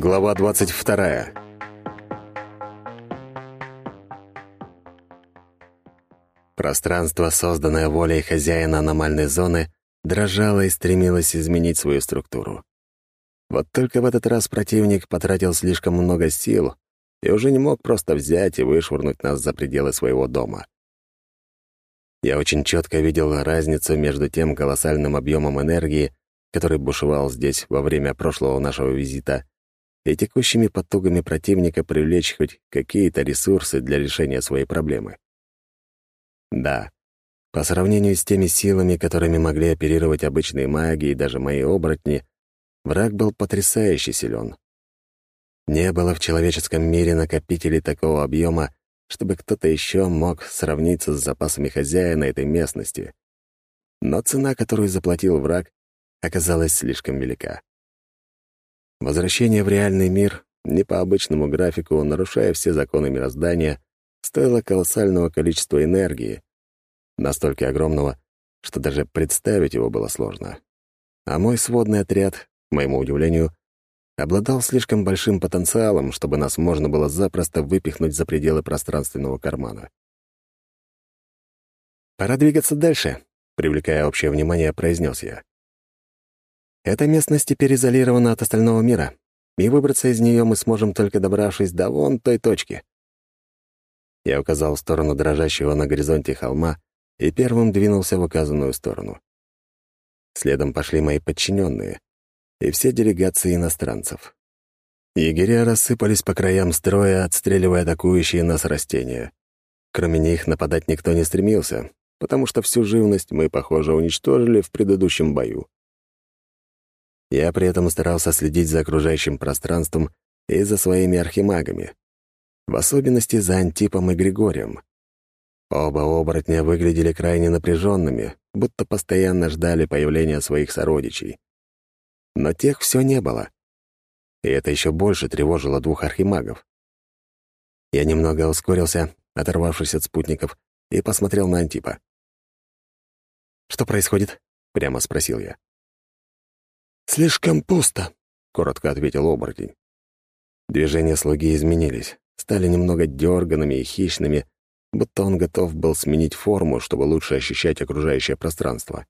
Глава двадцать вторая. Пространство, созданное волей хозяина аномальной зоны, дрожала и стремилась изменить свою структуру. Вот только в этот раз противник потратил слишком много сил и уже не мог просто взять и вышвырнуть нас за пределы своего дома. Я очень четко видел разницу между тем колоссальным объемом энергии, который бушевал здесь во время прошлого нашего визита, и текущими потугами противника привлечь хоть какие-то ресурсы для решения своей проблемы. Да, по сравнению с теми силами, которыми могли оперировать обычные маги и даже мои оборотни, враг был потрясающе силен. Не было в человеческом мире накопителей такого объема, чтобы кто-то еще мог сравниться с запасами хозяина этой местности. Но цена, которую заплатил враг, оказалась слишком велика. Возвращение в реальный мир, не по обычному графику, нарушая все законы мироздания, стоило колоссального количества энергии, настолько огромного, что даже представить его было сложно. А мой сводный отряд, к моему удивлению, обладал слишком большим потенциалом, чтобы нас можно было запросто выпихнуть за пределы пространственного кармана. «Пора двигаться дальше», — привлекая общее внимание, произнес я. «Эта местность теперь изолирована от остального мира, и выбраться из нее мы сможем только добравшись до вон той точки». Я указал в сторону дрожащего на горизонте холма и первым двинулся в указанную сторону. Следом пошли мои подчиненные, и все делегации иностранцев. Егеря рассыпались по краям строя, отстреливая атакующие нас растения. Кроме них нападать никто не стремился, потому что всю живность мы, похоже, уничтожили в предыдущем бою. Я при этом старался следить за окружающим пространством и за своими архимагами, в особенности за Антипом и Григорием. Оба оборотня выглядели крайне напряженными, будто постоянно ждали появления своих сородичей но тех все не было. И это еще больше тревожило двух архимагов. Я немного ускорился, оторвавшись от спутников, и посмотрел на Антипа. «Что происходит?» — прямо спросил я. «Слишком пусто», — коротко ответил оборотень. Движения слуги изменились, стали немного дерганными и хищными, будто он готов был сменить форму, чтобы лучше ощущать окружающее пространство.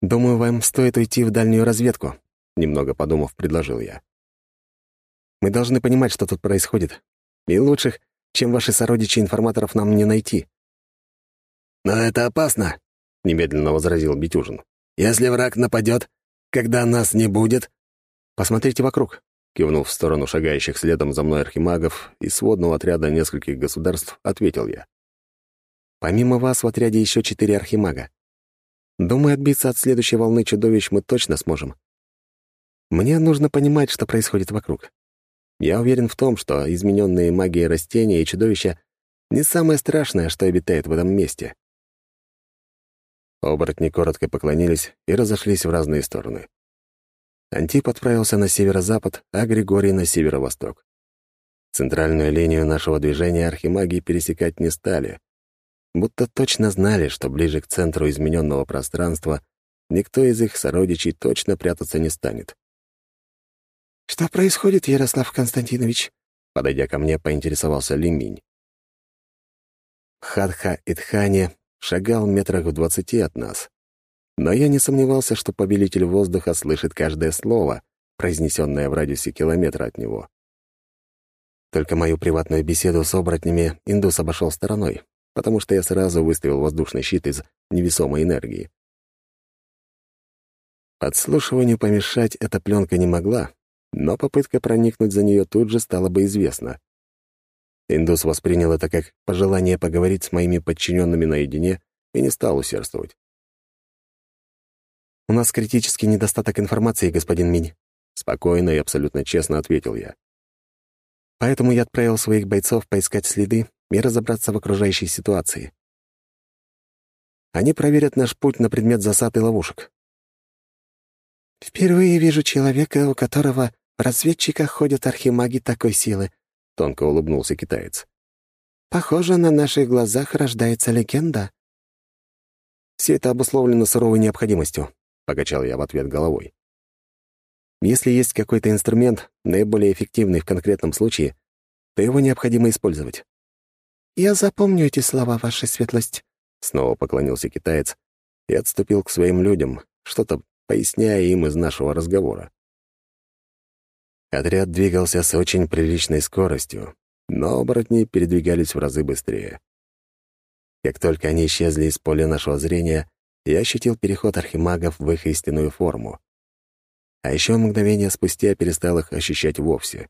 «Думаю, вам стоит уйти в дальнюю разведку», — немного подумав, предложил я. «Мы должны понимать, что тут происходит. И лучших, чем ваши сородичи информаторов, нам не найти». «Но это опасно», — немедленно возразил Битюжин. «Если враг нападет, когда нас не будет...» «Посмотрите вокруг», — кивнув в сторону шагающих следом за мной архимагов и сводного отряда нескольких государств, ответил я. «Помимо вас в отряде еще четыре архимага. Думаю, отбиться от следующей волны чудовищ мы точно сможем. Мне нужно понимать, что происходит вокруг. Я уверен в том, что измененные магией растения и чудовища не самое страшное, что обитает в этом месте. Оборотни коротко поклонились и разошлись в разные стороны. Антип отправился на северо-запад, а Григорий — на северо-восток. Центральную линию нашего движения архимаги пересекать не стали, будто точно знали, что ближе к центру измененного пространства никто из их сородичей точно прятаться не станет. «Что происходит, Ярослав Константинович?» Подойдя ко мне, поинтересовался Лиминь. Хадха Итхани шагал метрах в двадцати от нас, но я не сомневался, что повелитель воздуха слышит каждое слово, произнесенное в радиусе километра от него. Только мою приватную беседу с оборотнями индус обошел стороной, потому что я сразу выставил воздушный щит из невесомой энергии. Подслушиванию помешать эта пленка не могла, но попытка проникнуть за нее тут же стала бы известна. Индус воспринял это как пожелание поговорить с моими подчиненными наедине и не стал усердствовать. «У нас критический недостаток информации, господин Минь», — спокойно и абсолютно честно ответил я. «Поэтому я отправил своих бойцов поискать следы и разобраться в окружающей ситуации. Они проверят наш путь на предмет засад и ловушек. «Впервые вижу человека, у которого в разведчиках ходят архимаги такой силы», — тонко улыбнулся китаец. «Похоже, на наших глазах рождается легенда». «Все это обусловлено суровой необходимостью», — покачал я в ответ головой. «Если есть какой-то инструмент, наиболее эффективный в конкретном случае, то его необходимо использовать. «Я запомню эти слова, ваша светлость», — снова поклонился китаец и отступил к своим людям, что-то поясняя им из нашего разговора. Отряд двигался с очень приличной скоростью, но оборотни передвигались в разы быстрее. Как только они исчезли из поля нашего зрения, я ощутил переход архимагов в их истинную форму. А еще мгновение спустя перестал их ощущать вовсе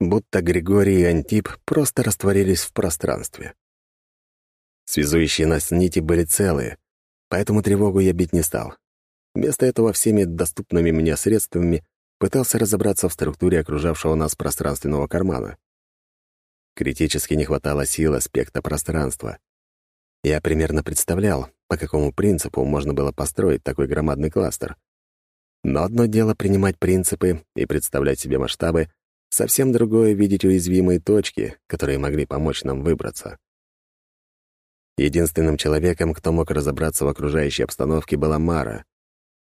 будто Григорий и Антип просто растворились в пространстве. Связующие нас нити были целые, поэтому тревогу я бить не стал. Вместо этого всеми доступными мне средствами пытался разобраться в структуре окружавшего нас пространственного кармана. Критически не хватало сил аспекта пространства. Я примерно представлял, по какому принципу можно было построить такой громадный кластер. Но одно дело принимать принципы и представлять себе масштабы, совсем другое — видеть уязвимые точки, которые могли помочь нам выбраться. Единственным человеком, кто мог разобраться в окружающей обстановке, была Мара.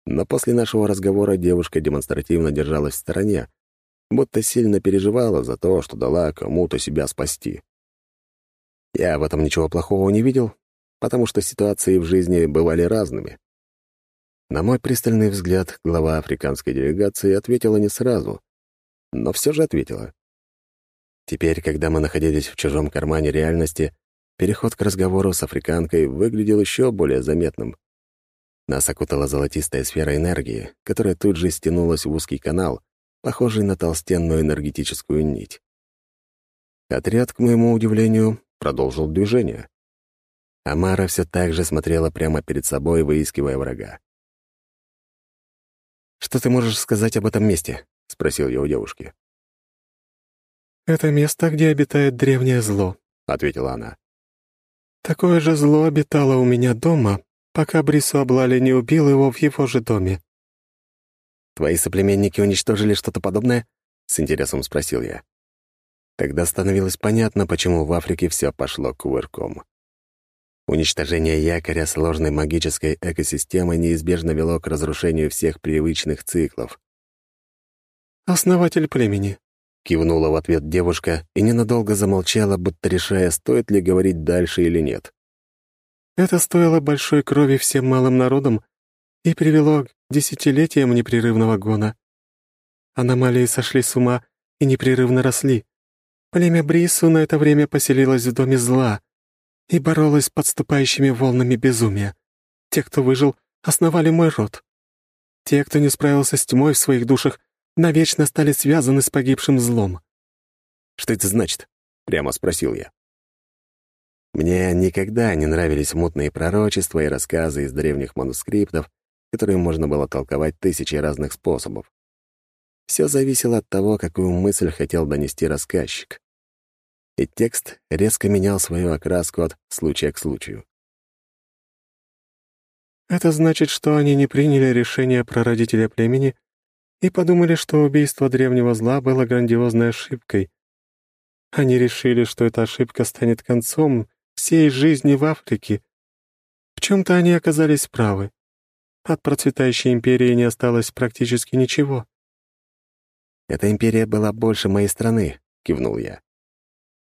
Но после нашего разговора девушка демонстративно держалась в стороне, будто сильно переживала за то, что дала кому-то себя спасти. Я в этом ничего плохого не видел, потому что ситуации в жизни бывали разными. На мой пристальный взгляд глава африканской делегации ответила не сразу, но все же ответила. Теперь, когда мы находились в чужом кармане реальности, переход к разговору с африканкой выглядел еще более заметным. Нас окутала золотистая сфера энергии, которая тут же стянулась в узкий канал, похожий на толстенную энергетическую нить. Отряд, к моему удивлению, продолжил движение. Амара все так же смотрела прямо перед собой, выискивая врага. «Что ты можешь сказать об этом месте?» — спросил я у девушки. «Это место, где обитает древнее зло», — ответила она. «Такое же зло обитало у меня дома, пока Брису Аблали не убил его в его же доме». «Твои соплеменники уничтожили что-то подобное?» — с интересом спросил я. Тогда становилось понятно, почему в Африке все пошло кувырком. Уничтожение якоря сложной магической экосистемы неизбежно вело к разрушению всех привычных циклов. «Основатель племени», — кивнула в ответ девушка и ненадолго замолчала, будто решая, стоит ли говорить дальше или нет. «Это стоило большой крови всем малым народам и привело к десятилетиям непрерывного гона. Аномалии сошли с ума и непрерывно росли. Племя Брису на это время поселилось в доме зла — и боролась с подступающими волнами безумия. Те, кто выжил, основали мой род. Те, кто не справился с тьмой в своих душах, навечно стали связаны с погибшим злом. «Что это значит?» — прямо спросил я. Мне никогда не нравились мутные пророчества и рассказы из древних манускриптов, которые можно было толковать тысячи разных способов. Все зависело от того, какую мысль хотел донести рассказчик и текст резко менял свою окраску от случая к случаю. «Это значит, что они не приняли решение прародителя племени и подумали, что убийство древнего зла было грандиозной ошибкой. Они решили, что эта ошибка станет концом всей жизни в Африке. В чем-то они оказались правы. От процветающей империи не осталось практически ничего». «Эта империя была больше моей страны», — кивнул я.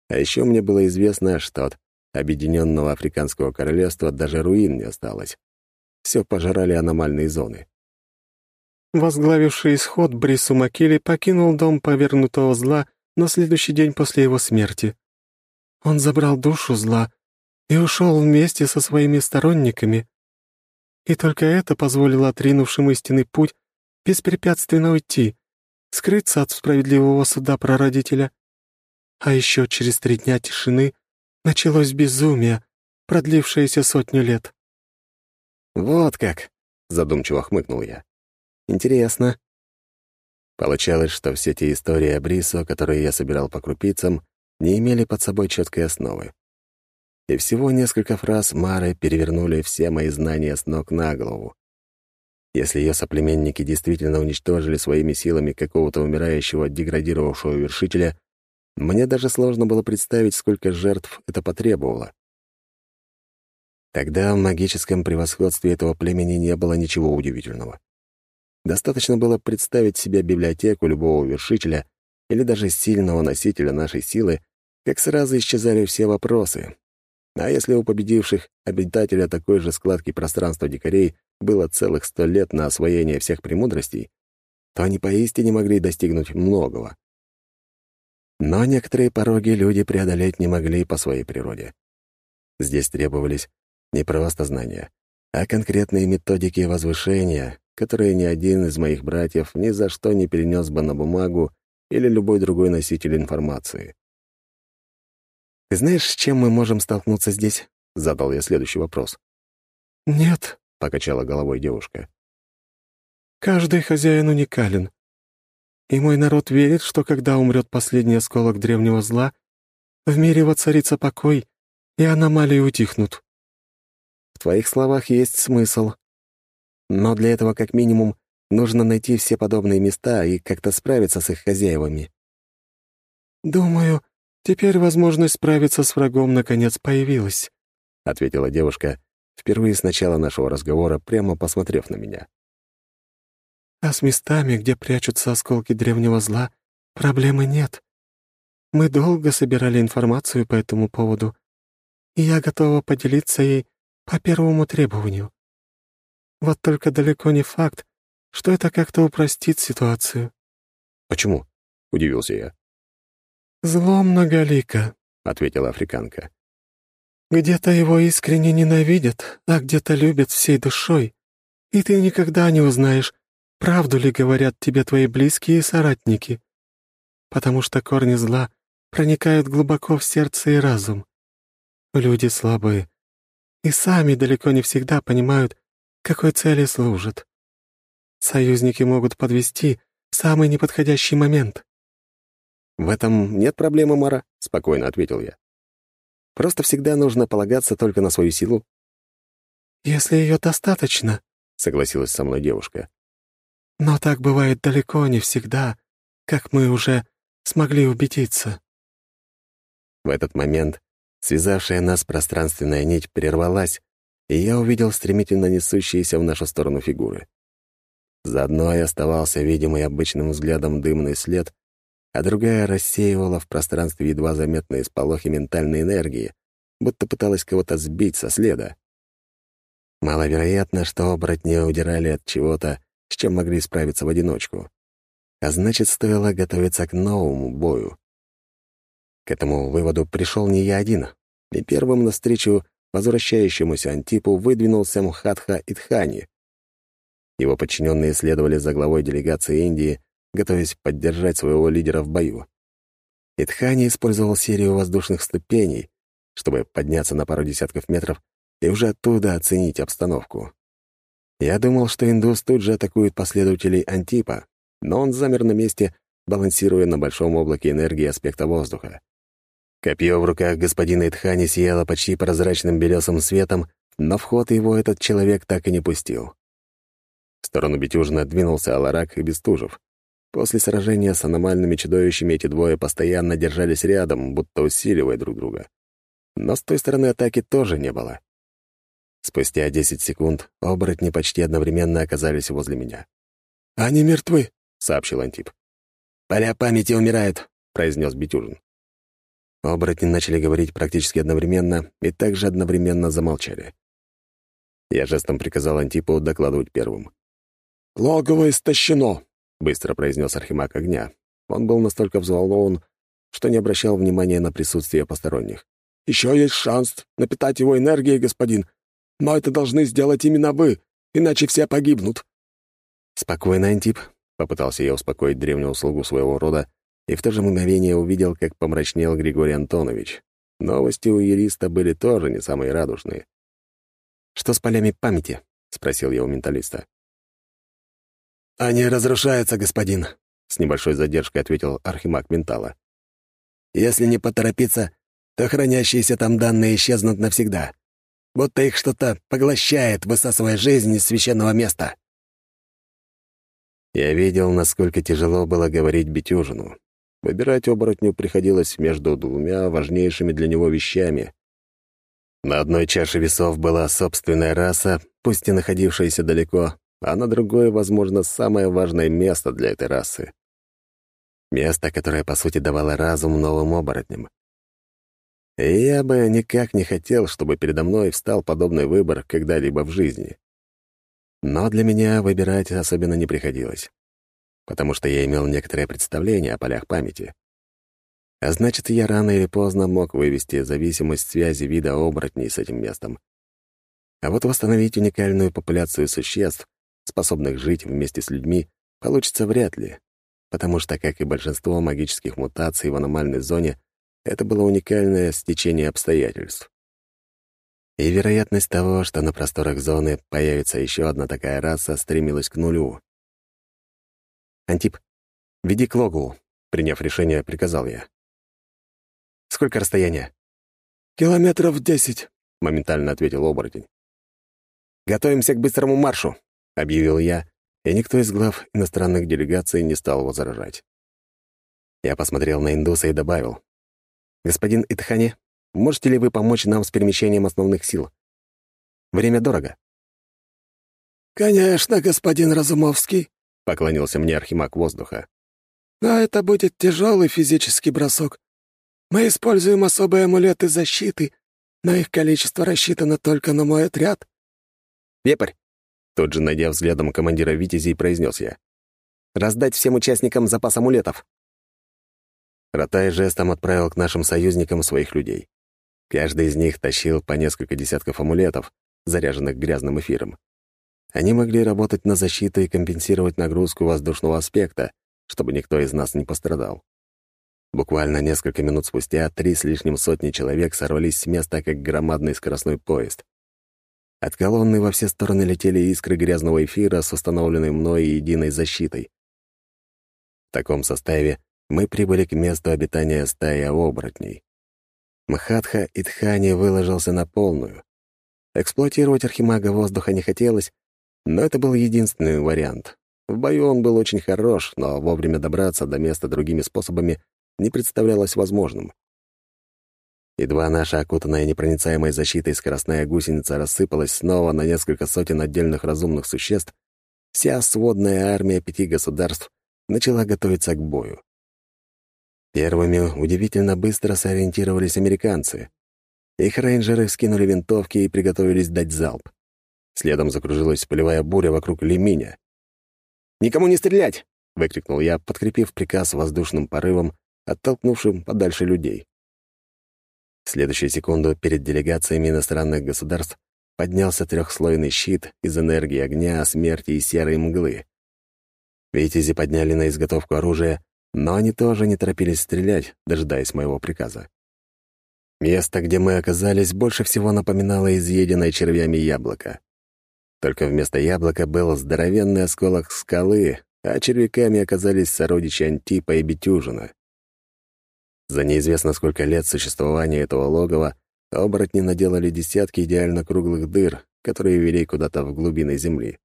А еще мне было известно, что от Объединенного Африканского Королевства даже руин не осталось. Все пожирали аномальные зоны. Возглавивший исход Брису Макили покинул дом повернутого зла на следующий день после его смерти. Он забрал душу зла и ушел вместе со своими сторонниками. И только это позволило отринувшим истинный путь беспрепятственно уйти, скрыться от справедливого суда прародителя а еще через три дня тишины началось безумие, продлившееся сотню лет. «Вот как!» — задумчиво хмыкнул я. «Интересно». Получалось, что все те истории о Брисо, которые я собирал по крупицам, не имели под собой четкой основы. И всего несколько фраз Мары перевернули все мои знания с ног на голову. Если ее соплеменники действительно уничтожили своими силами какого-то умирающего, деградировавшего вершителя, мне даже сложно было представить, сколько жертв это потребовало. Тогда в магическом превосходстве этого племени не было ничего удивительного. Достаточно было представить себе библиотеку любого вершителя или даже сильного носителя нашей силы, как сразу исчезали все вопросы. А если у победивших обитателя такой же складки пространства дикарей было целых сто лет на освоение всех премудростей, то они поистине могли достигнуть многого. Но некоторые пороги люди преодолеть не могли по своей природе. Здесь требовались не просто знания, а конкретные методики возвышения, которые ни один из моих братьев ни за что не перенес бы на бумагу или любой другой носитель информации. «Ты знаешь, с чем мы можем столкнуться здесь?» — задал я следующий вопрос. «Нет», — покачала головой девушка. «Каждый хозяин уникален. И мой народ верит, что когда умрет последний осколок древнего зла, в мире воцарится покой, и аномалии утихнут». В твоих словах есть смысл. Но для этого, как минимум, нужно найти все подобные места и как-то справиться с их хозяевами. «Думаю, теперь возможность справиться с врагом наконец появилась», — ответила девушка, впервые с начала нашего разговора, прямо посмотрев на меня. «А с местами, где прячутся осколки древнего зла, проблемы нет. Мы долго собирали информацию по этому поводу, и я готова поделиться ей по первому требованию. Вот только далеко не факт, что это как-то упростит ситуацию». «Почему?» — удивился я. «Зло многолико», — ответила африканка. «Где-то его искренне ненавидят, а где-то любят всей душой, и ты никогда не узнаешь, правду ли говорят тебе твои близкие и соратники, потому что корни зла проникают глубоко в сердце и разум. Люди слабые и сами далеко не всегда понимают, какой цели служат. Союзники могут подвести самый неподходящий момент. «В этом нет проблемы, Мара», — спокойно ответил я. «Просто всегда нужно полагаться только на свою силу». «Если ее достаточно», — согласилась со мной девушка. «Но так бывает далеко не всегда, как мы уже смогли убедиться». В этот момент связавшая нас пространственная нить прервалась, и я увидел стремительно несущиеся в нашу сторону фигуры. Заодно и оставался видимый обычным взглядом дымный след, а другая рассеивала в пространстве едва заметные сполохи ментальной энергии, будто пыталась кого-то сбить со следа. Маловероятно, что оборотни удирали от чего-то, с чем могли справиться в одиночку. А значит, стоило готовиться к новому бою. К этому выводу пришел не я один, и первым навстречу возвращающемуся Антипу выдвинулся Мхатха Итхани. Его подчиненные следовали за главой делегации Индии, готовясь поддержать своего лидера в бою. Итхани использовал серию воздушных ступеней, чтобы подняться на пару десятков метров и уже оттуда оценить обстановку. Я думал, что индус тут же атакует последователей Антипа, но он замер на месте, балансируя на большом облаке энергии аспекта воздуха. Копье в руках господина Итхани сияло почти прозрачным белесым светом, но в ход его этот человек так и не пустил. В сторону Бетюжина двинулся Аларак и Бестужев. После сражения с аномальными чудовищами эти двое постоянно держались рядом, будто усиливая друг друга. Но с той стороны атаки тоже не было. Спустя десять секунд оборотни почти одновременно оказались возле меня. «Они мертвы», — сообщил Антип. «Поля памяти умирают», — произнес Бетюжин. Оборотни начали говорить практически одновременно и также одновременно замолчали. Я жестом приказал Антипу докладывать первым. «Логово истощено», — быстро произнес Архимаг Огня. Он был настолько взволнован, что не обращал внимания на присутствие посторонних. «Еще есть шанс напитать его энергией, господин. Но это должны сделать именно вы, иначе все погибнут». «Спокойно, Антип», — попытался я успокоить древнего слугу своего рода, и в то же мгновение увидел, как помрачнел Григорий Антонович. Новости у юриста были тоже не самые радужные. «Что с полями памяти?» — спросил я у менталиста. «Они разрушаются, господин», — с небольшой задержкой ответил архимаг ментала. «Если не поторопиться, то хранящиеся там данные исчезнут навсегда. Будто их что-то поглощает, высасывая жизнь из священного места». Я видел, насколько тяжело было говорить Бетюжину. Выбирать оборотню приходилось между двумя важнейшими для него вещами. На одной чаше весов была собственная раса, пусть и находившаяся далеко, а на другой, возможно, самое важное место для этой расы. Место, которое, по сути, давало разум новым оборотням. И я бы никак не хотел, чтобы передо мной встал подобный выбор когда-либо в жизни. Но для меня выбирать особенно не приходилось, потому что я имел некоторое представление о полях памяти. А значит, я рано или поздно мог вывести зависимость связи вида оборотней с этим местом. А вот восстановить уникальную популяцию существ, способных жить вместе с людьми, получится вряд ли, потому что, как и большинство магических мутаций в аномальной зоне, это было уникальное стечение обстоятельств. И вероятность того, что на просторах зоны появится еще одна такая раса, стремилась к нулю. «Антип, веди к логу», — приняв решение, приказал я. «Сколько расстояние?» «Километров десять», — моментально ответил оборотень. «Готовимся к быстрому маршу», — объявил я, и никто из глав иностранных делегаций не стал возражать. Я посмотрел на индуса и добавил. «Господин Итхани, можете ли вы помочь нам с перемещением основных сил? Время дорого». «Конечно, господин Разумовский», — поклонился мне архимаг воздуха. «Но это будет тяжелый физический бросок. Мы используем особые амулеты защиты, но их количество рассчитано только на мой отряд». «Вепрь!» Тут же, найдя взглядом командира Витязей, произнес я. «Раздать всем участникам запас амулетов!» Ротай жестом отправил к нашим союзникам своих людей. Каждый из них тащил по несколько десятков амулетов, заряженных грязным эфиром. Они могли работать на защиту и компенсировать нагрузку воздушного аспекта, чтобы никто из нас не пострадал. Буквально несколько минут спустя три с лишним сотни человек сорвались с места, как громадный скоростной поезд. От колонны во все стороны летели искры грязного эфира с установленной мной единой защитой. В таком составе мы прибыли к месту обитания стаи оборотней. Мхатха Итхани выложился на полную. Эксплуатировать архимага воздуха не хотелось, но это был единственный вариант. В бою он был очень хорош, но вовремя добраться до места другими способами не представлялось возможным. Едва наша окутанная непроницаемой защитой скоростная гусеница рассыпалась снова на несколько сотен отдельных разумных существ, вся сводная армия пяти государств начала готовиться к бою. Первыми удивительно быстро сориентировались американцы. Их рейнджеры скинули винтовки и приготовились дать залп. Следом закружилась полевая буря вокруг Леминя. «Никому не стрелять!» — выкрикнул я, подкрепив приказ воздушным порывом оттолкнувшим подальше людей. В следующую секунду перед делегациями иностранных государств поднялся трехслойный щит из энергии огня, смерти и серой мглы. Витязи подняли на изготовку оружия, но они тоже не торопились стрелять, дожидаясь моего приказа. Место, где мы оказались, больше всего напоминало изъеденное червями яблоко. Только вместо яблока был здоровенный осколок скалы, а червяками оказались сородичи Антипа и Бетюжина. За неизвестно сколько лет существования этого логова оборотни наделали десятки идеально круглых дыр, которые вели куда-то в глубины земли.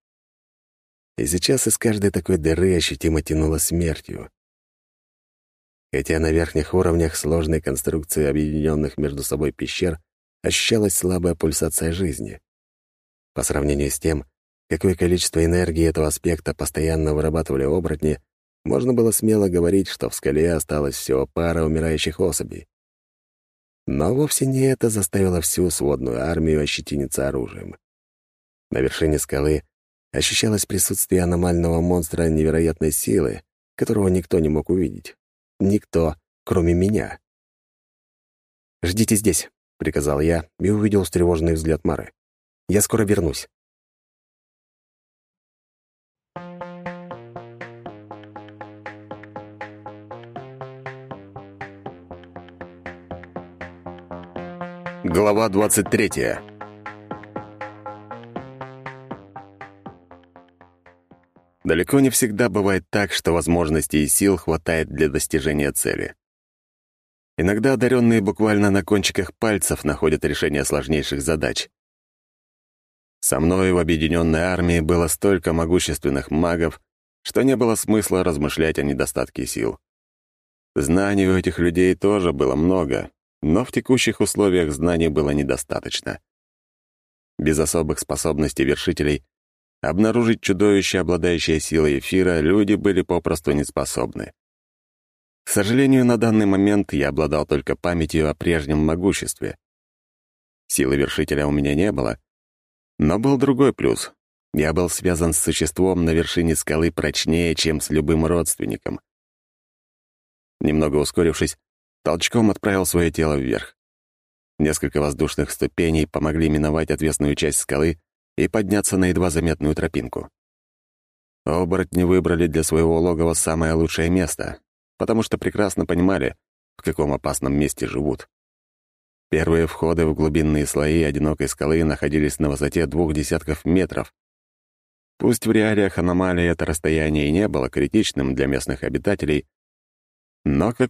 И сейчас из каждой такой дыры ощутимо тянуло смертью. Хотя на верхних уровнях сложной конструкции объединенных между собой пещер ощущалась слабая пульсация жизни. По сравнению с тем, какое количество энергии этого аспекта постоянно вырабатывали оборотни, можно было смело говорить, что в скале осталось всего пара умирающих особей. Но вовсе не это заставило всю сводную армию ощетиниться оружием. На вершине скалы ощущалось присутствие аномального монстра невероятной силы, которого никто не мог увидеть. Никто, кроме меня. «Ждите здесь», — приказал я и увидел встревоженный взгляд Мары. «Я скоро вернусь». Глава 23 Далеко не всегда бывает так, что возможностей и сил хватает для достижения цели. Иногда одаренные буквально на кончиках пальцев находят решение сложнейших задач. Со мной в объединенной армии было столько могущественных магов, что не было смысла размышлять о недостатке сил. Знаний у этих людей тоже было много, но в текущих условиях знаний было недостаточно. Без особых способностей вершителей обнаружить чудовище, обладающее силой эфира, люди были попросту не способны. К сожалению, на данный момент я обладал только памятью о прежнем могуществе. Силы вершителя у меня не было, но был другой плюс. Я был связан с существом на вершине скалы прочнее, чем с любым родственником. Немного ускорившись, толчком отправил свое тело вверх. Несколько воздушных ступеней помогли миновать отвесную часть скалы и подняться на едва заметную тропинку. Оборотни выбрали для своего логова самое лучшее место, потому что прекрасно понимали, в каком опасном месте живут. Первые входы в глубинные слои одинокой скалы находились на высоте двух десятков метров. Пусть в реалиях аномалии это расстояние и не было критичным для местных обитателей, но, как